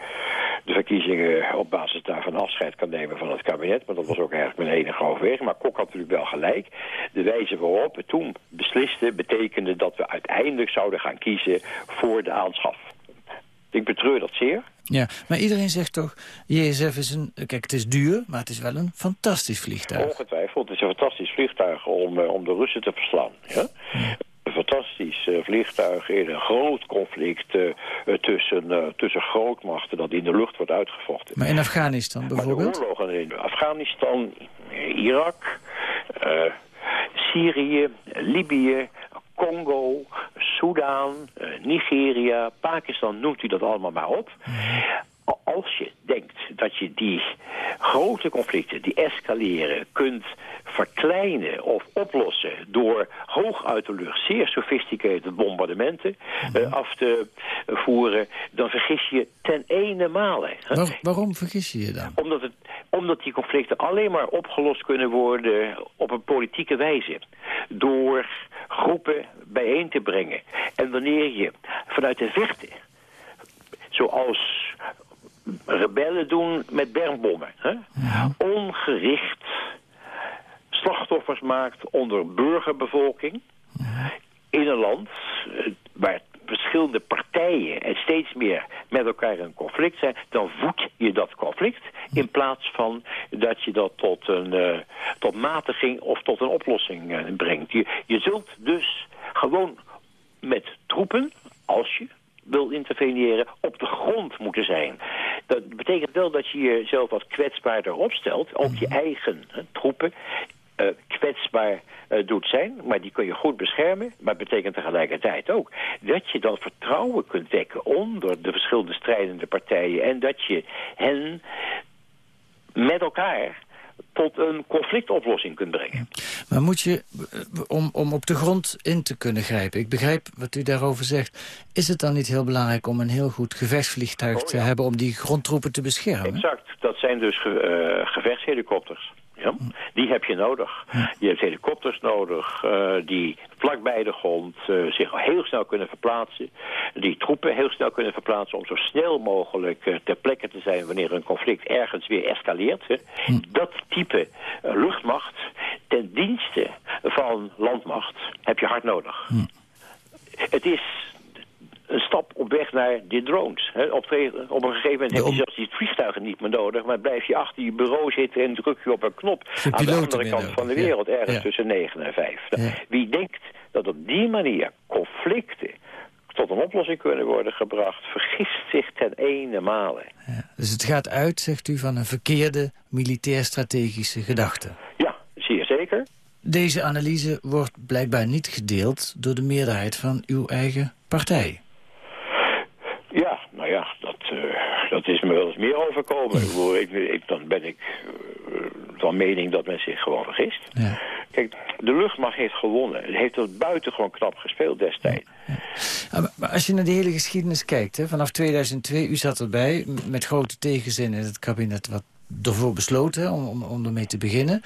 de verkiezingen... op basis daarvan afscheid kan nemen van het kabinet. Maar dat was ook eigenlijk mijn enige overweging. Maar Kok had natuurlijk wel gelijk. De wijze waarop we toen beslisten... betekende dat we uiteindelijk zouden gaan kiezen voor de aanschaf. Ik betreur dat zeer. Ja, maar iedereen zegt toch, JSF is een... Kijk, het is duur, maar het is wel een fantastisch vliegtuig. Ongetwijfeld, het is een fantastisch vliegtuig om, uh, om de Russen te verslaan. Ja? Een fantastisch uh, vliegtuig in een groot conflict uh, tussen, tussen grootmachten... dat in de lucht wordt uitgevochten. Maar in Afghanistan bijvoorbeeld? Maar de oorlogen in Afghanistan, Irak, Syrië, Libië... Congo, Soudaan, uh, Nigeria, Pakistan, noemt u dat allemaal maar op. Als je denkt dat je die grote conflicten, die escaleren, kunt verkleinen of oplossen door hoog uit de lucht zeer sophisticated bombardementen uh, af te voeren, dan vergis je ten ene male. Waar, waarom vergis je je dan? Omdat, het, omdat die conflicten alleen maar opgelost kunnen worden op een politieke wijze. Door groepen bijeen te brengen. En wanneer je vanuit de vechten, zoals rebellen doen met bermbommen, hè, ja. ongericht slachtoffers maakt onder burgerbevolking in een land waar verschillende partijen en steeds meer met elkaar in conflict zijn, dan voed je dat conflict in plaats van dat je dat tot een uh, tot matiging of tot een oplossing uh, brengt. Je, je zult dus gewoon met troepen, als je wil interveneren, op de grond moeten zijn. Dat betekent wel dat je jezelf wat kwetsbaarder opstelt, ook je eigen hè, troepen uh, kwetsbaar uh, doet zijn, maar die kun je goed beschermen. Maar het betekent tegelijkertijd ook dat je dan vertrouwen kunt wekken onder de verschillende strijdende partijen. En dat je hen met elkaar tot een conflictoplossing kunt brengen. Maar moet je, om, om op de grond in te kunnen grijpen... ik begrijp wat u daarover zegt... is het dan niet heel belangrijk om een heel goed gevechtsvliegtuig oh, ja. te hebben... om die grondtroepen te beschermen? Exact, dat zijn dus ge, uh, gevechtshelikopters. Ja? Die heb je nodig. Je hebt helikopters nodig uh, die vlakbij de grond uh, zich heel snel kunnen verplaatsen. Die troepen heel snel kunnen verplaatsen om zo snel mogelijk uh, ter plekke te zijn wanneer een conflict ergens weer escaleert. Hè. Hm. Dat type luchtmacht ten dienste van landmacht heb je hard nodig. Hm. Het is een stap op weg naar die drones. He, op, op, een gegeven moment heb je zelfs die vliegtuigen niet meer nodig... maar blijf je achter je bureau zitten en druk je op een knop... aan de andere kant van de wereld, ergens ja. tussen 9 en 5. Ja. Wie denkt dat op die manier conflicten tot een oplossing kunnen worden gebracht... vergist zich ten ene. Ja, dus het gaat uit, zegt u, van een verkeerde militair-strategische gedachte? Ja, zeer zeker. Deze analyse wordt blijkbaar niet gedeeld door de meerderheid van uw eigen partij. Ja, nou ja, dat, uh, dat is me wel eens meer overkomen. ik, ik, dan ben ik uh, van mening dat men zich gewoon vergist. Ja. Kijk, de luchtmacht heeft gewonnen. Het heeft het buitengewoon knap gespeeld destijds. Ja. Maar als je naar de hele geschiedenis kijkt, hè, vanaf 2002, u zat erbij... met grote tegenzin in het kabinet wat ervoor besloten om, om, om ermee te beginnen.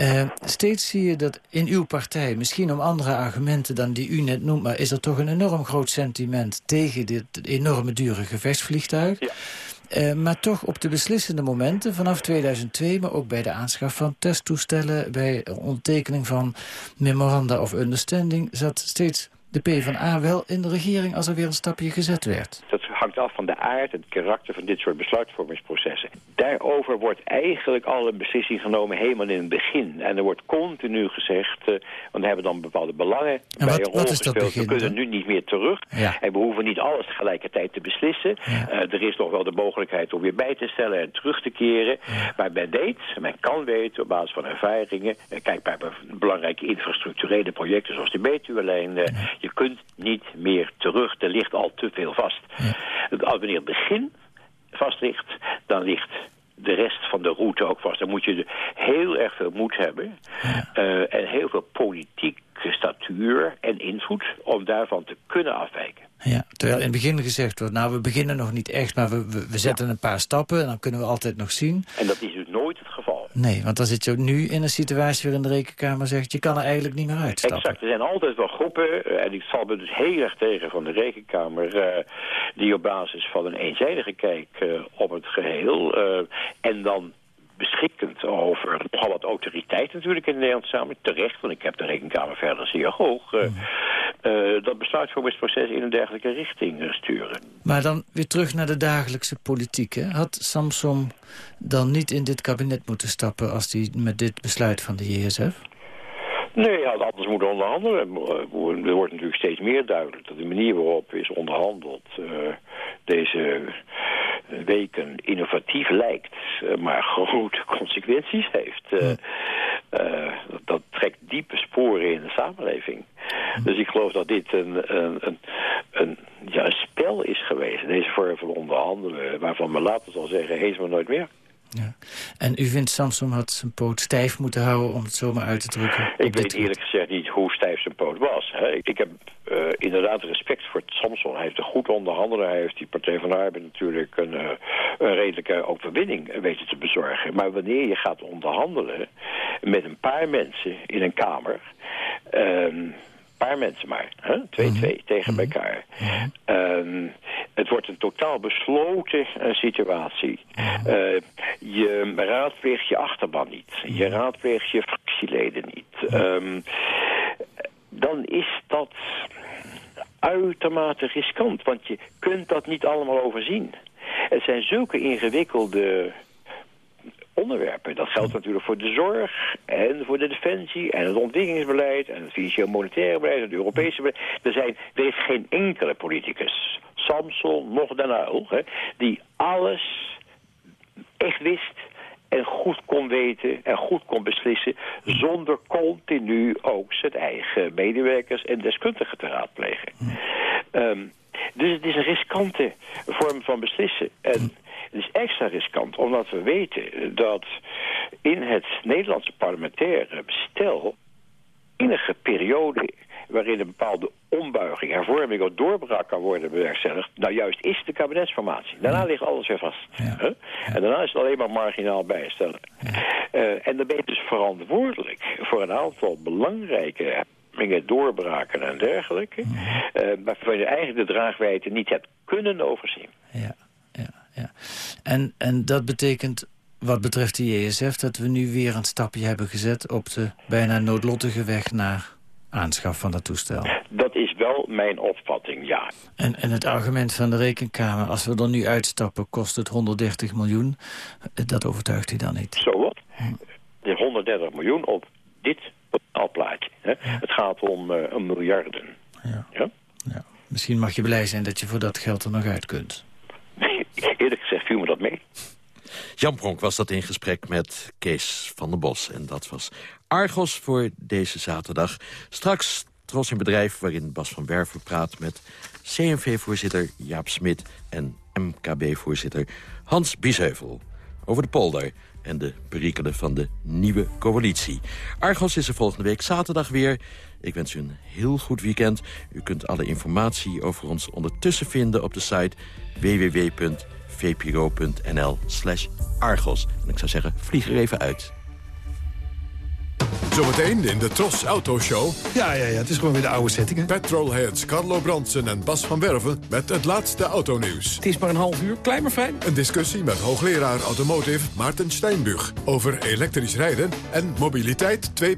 Uh, steeds zie je dat in uw partij, misschien om andere argumenten dan die u net noemt... maar is er toch een enorm groot sentiment tegen dit enorme dure gevechtsvliegtuig... Ja. Uh, maar toch op de beslissende momenten, vanaf 2002... maar ook bij de aanschaf van testtoestellen... bij ondertekening van memoranda of understanding... zat steeds de PvdA wel in de regering als er weer een stapje gezet werd. Hangt af van de aard en het karakter van dit soort besluitvormingsprocessen. Daarover wordt eigenlijk al een beslissing genomen helemaal in het begin. En er wordt continu gezegd, uh, want we hebben dan bepaalde belangen en bij wat, een rol gespeeld. we kunnen nu niet meer terug. Ja. En we hoeven niet alles tegelijkertijd te beslissen. Ja. Uh, er is nog wel de mogelijkheid om weer bij te stellen en terug te keren. Ja. Maar men weet, men kan weten op basis van ervaringen. Uh, kijk bij belangrijke infrastructurele projecten zoals de Betuwe-lijn. je kunt niet meer terug. Er ligt al te veel vast. Als wanneer het begin vast ligt, dan ligt de rest van de route ook vast. Dan moet je heel erg veel moed hebben. Uh, en heel veel politieke statuur en invloed om daarvan te kunnen afwijken. Ja, terwijl in het begin gezegd wordt, nou we beginnen nog niet echt, maar we, we, we zetten ja. een paar stappen en dan kunnen we altijd nog zien. En dat is dus nooit. Nee, want dan zit je nu in een situatie waarin de rekenkamer zegt, je kan er eigenlijk niet meer uitstappen. Exact, er zijn altijd wel groepen, en ik val me dus heel erg tegen van de rekenkamer, uh, die op basis van een eenzijdige kijk uh, op het geheel uh, en dan beschikkend over nogal wat autoriteit natuurlijk in de Nederlandse Samenleving. Terecht, want ik heb de rekenkamer verder zeer hoog. Uh, uh, dat besluitvormingsproces in een dergelijke richting uh, sturen. Maar dan weer terug naar de dagelijkse politiek. Hè? Had Samson dan niet in dit kabinet moeten stappen als hij met dit besluit van de JSF? Nee, hij had anders moeten onderhandelen. Er wordt natuurlijk steeds meer duidelijk dat de manier waarop is onderhandeld deze weken innovatief lijkt, maar grote consequenties heeft. Uh, uh, dat trekt diepe sporen in de samenleving. Dus ik geloof dat dit een, een, een, een, ja, een spel is geweest. Deze vorm van onderhandelen, waarvan men later zal zeggen, hees maar nooit meer. Ja. En u vindt Samson had zijn poot stijf moeten houden om het zomaar uit te drukken? Ik weet eerlijk gezegd niet hoe stijf zijn poot was. Hè. Ik heb uh, inderdaad respect voor Samson. Hij heeft een goed onderhandelen. Hij heeft die Partij van de Arbeid natuurlijk een, uh, een redelijke overwinning weten te bezorgen. Maar wanneer je gaat onderhandelen met een paar mensen in een kamer... Um, paar mensen maar, hè? twee, twee, mm -hmm. tegen elkaar. Mm -hmm. um, het wordt een totaal besloten uh, situatie. Uh, je raadpleegt je achterban niet. Je raadpleegt je fractieleden niet. Um, dan is dat uitermate riskant, want je kunt dat niet allemaal overzien. Het zijn zulke ingewikkelde onderwerpen. Dat geldt natuurlijk voor de zorg en voor de defensie en het ontwikkelingsbeleid en het financieel-monetaire beleid en het Europese beleid. Er, zijn, er is geen enkele politicus, Samson, nog Den Uyl, hè, die alles echt wist en goed kon weten en goed kon beslissen... zonder continu ook zijn eigen medewerkers en deskundigen te raadplegen. Um, dus het is een riskante vorm van beslissen. En het is extra riskant omdat we weten dat in het Nederlandse parlementaire bestel... enige periode waarin een bepaalde ombuiging, hervorming of doorbraak kan worden bewerkstelligd, nou juist is de kabinetsformatie. Daarna ligt alles weer vast. Ja. Huh? En daarna is het alleen maar marginaal bijstellen. Ja. Uh, en dan ben je dus verantwoordelijk voor een aantal belangrijke doorbraken en dergelijke, uh, waarvan je eigenlijk de draagwijdte niet hebt kunnen overzien. Ja, ja, ja. En, en dat betekent wat betreft de JSF dat we nu weer een stapje hebben gezet op de bijna noodlottige weg naar aanschaf van dat toestel. Dat is wel mijn opvatting, ja. En, en het argument van de rekenkamer, als we er nu uitstappen, kost het 130 miljoen. Dat overtuigt u dan niet? Zo wat. Hm. 130 miljoen op dit totaalplaatje. Het gaat om uh, een miljarden. Ja. Ja? ja. Misschien mag je blij zijn dat je voor dat geld er nog uit kunt. Eerlijk gezegd viel me dat mee. Jan Pronk was dat in gesprek met Kees van der Bos. En dat was Argos voor deze zaterdag. Straks Tros in Bedrijf, waarin Bas van Werven praat met CNV-voorzitter Jaap Smit en MKB-voorzitter Hans Biesheuvel. Over de polder en de perikelen van de nieuwe coalitie. Argos is er volgende week zaterdag weer. Ik wens u een heel goed weekend. U kunt alle informatie over ons ondertussen vinden op de site www.vpro.nl slash Argos. En ik zou zeggen, vlieg er even uit. Zo Zometeen in de Tros Auto Show. Ja, ja, ja, het is gewoon weer de oude settingen. Petrolheads Carlo Bransen en Bas van Werven met het laatste autonieuws. Het is maar een half uur, klein maar fijn. Een discussie met hoogleraar Automotive Maarten Steinbug... over elektrisch rijden en mobiliteit 2.0.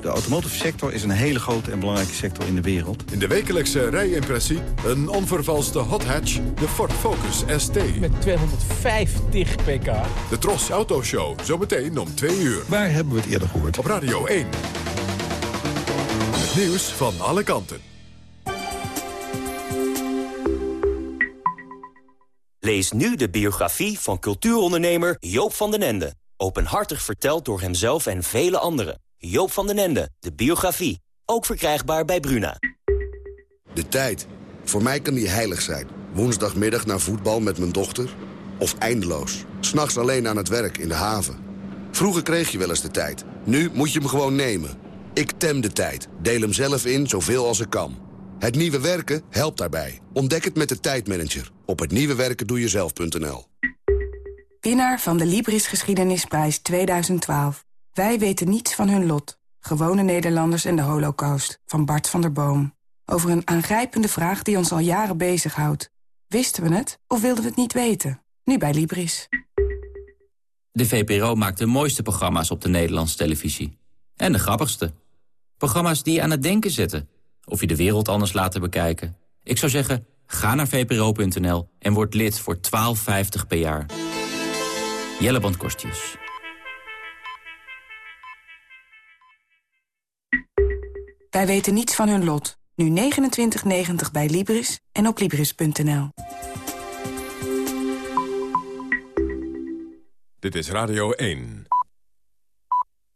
De automotive sector is een hele grote en belangrijke sector in de wereld. In de wekelijkse rijimpressie een onvervalste hot hatch, de Ford Focus ST. Met 250 pk. De Tros Auto Show, zometeen om 2 uur. Waar hebben we het eerder gehoord? Op Radio 1. Het nieuws van alle kanten. Lees nu de biografie van cultuurondernemer Joop van den Ende. Openhartig verteld door hemzelf en vele anderen. Joop van den Ende, de biografie. Ook verkrijgbaar bij Bruna. De tijd. Voor mij kan die heilig zijn. Woensdagmiddag naar voetbal met mijn dochter. Of eindeloos. S'nachts alleen aan het werk in de haven. Vroeger kreeg je wel eens de tijd. Nu moet je hem gewoon nemen. Ik tem de tijd. Deel hem zelf in zoveel als ik kan. Het nieuwe werken helpt daarbij. Ontdek het met de tijdmanager. Op hetnieuwewerkendoejezelf.nl Winnaar van de Libris Geschiedenisprijs 2012. Wij weten niets van hun lot. Gewone Nederlanders en de holocaust. Van Bart van der Boom. Over een aangrijpende vraag die ons al jaren bezighoudt. Wisten we het of wilden we het niet weten? Nu bij Libris. De VPRO maakt de mooiste programma's op de Nederlandse televisie. En de grappigste. Programma's die je aan het denken zetten. Of je de wereld anders laten bekijken. Ik zou zeggen, ga naar vpro.nl en word lid voor 12,50 per jaar. Jelle Kostjes. Wij weten niets van hun lot. Nu 29,90 bij Libris en op Libris.nl. Dit is Radio 1.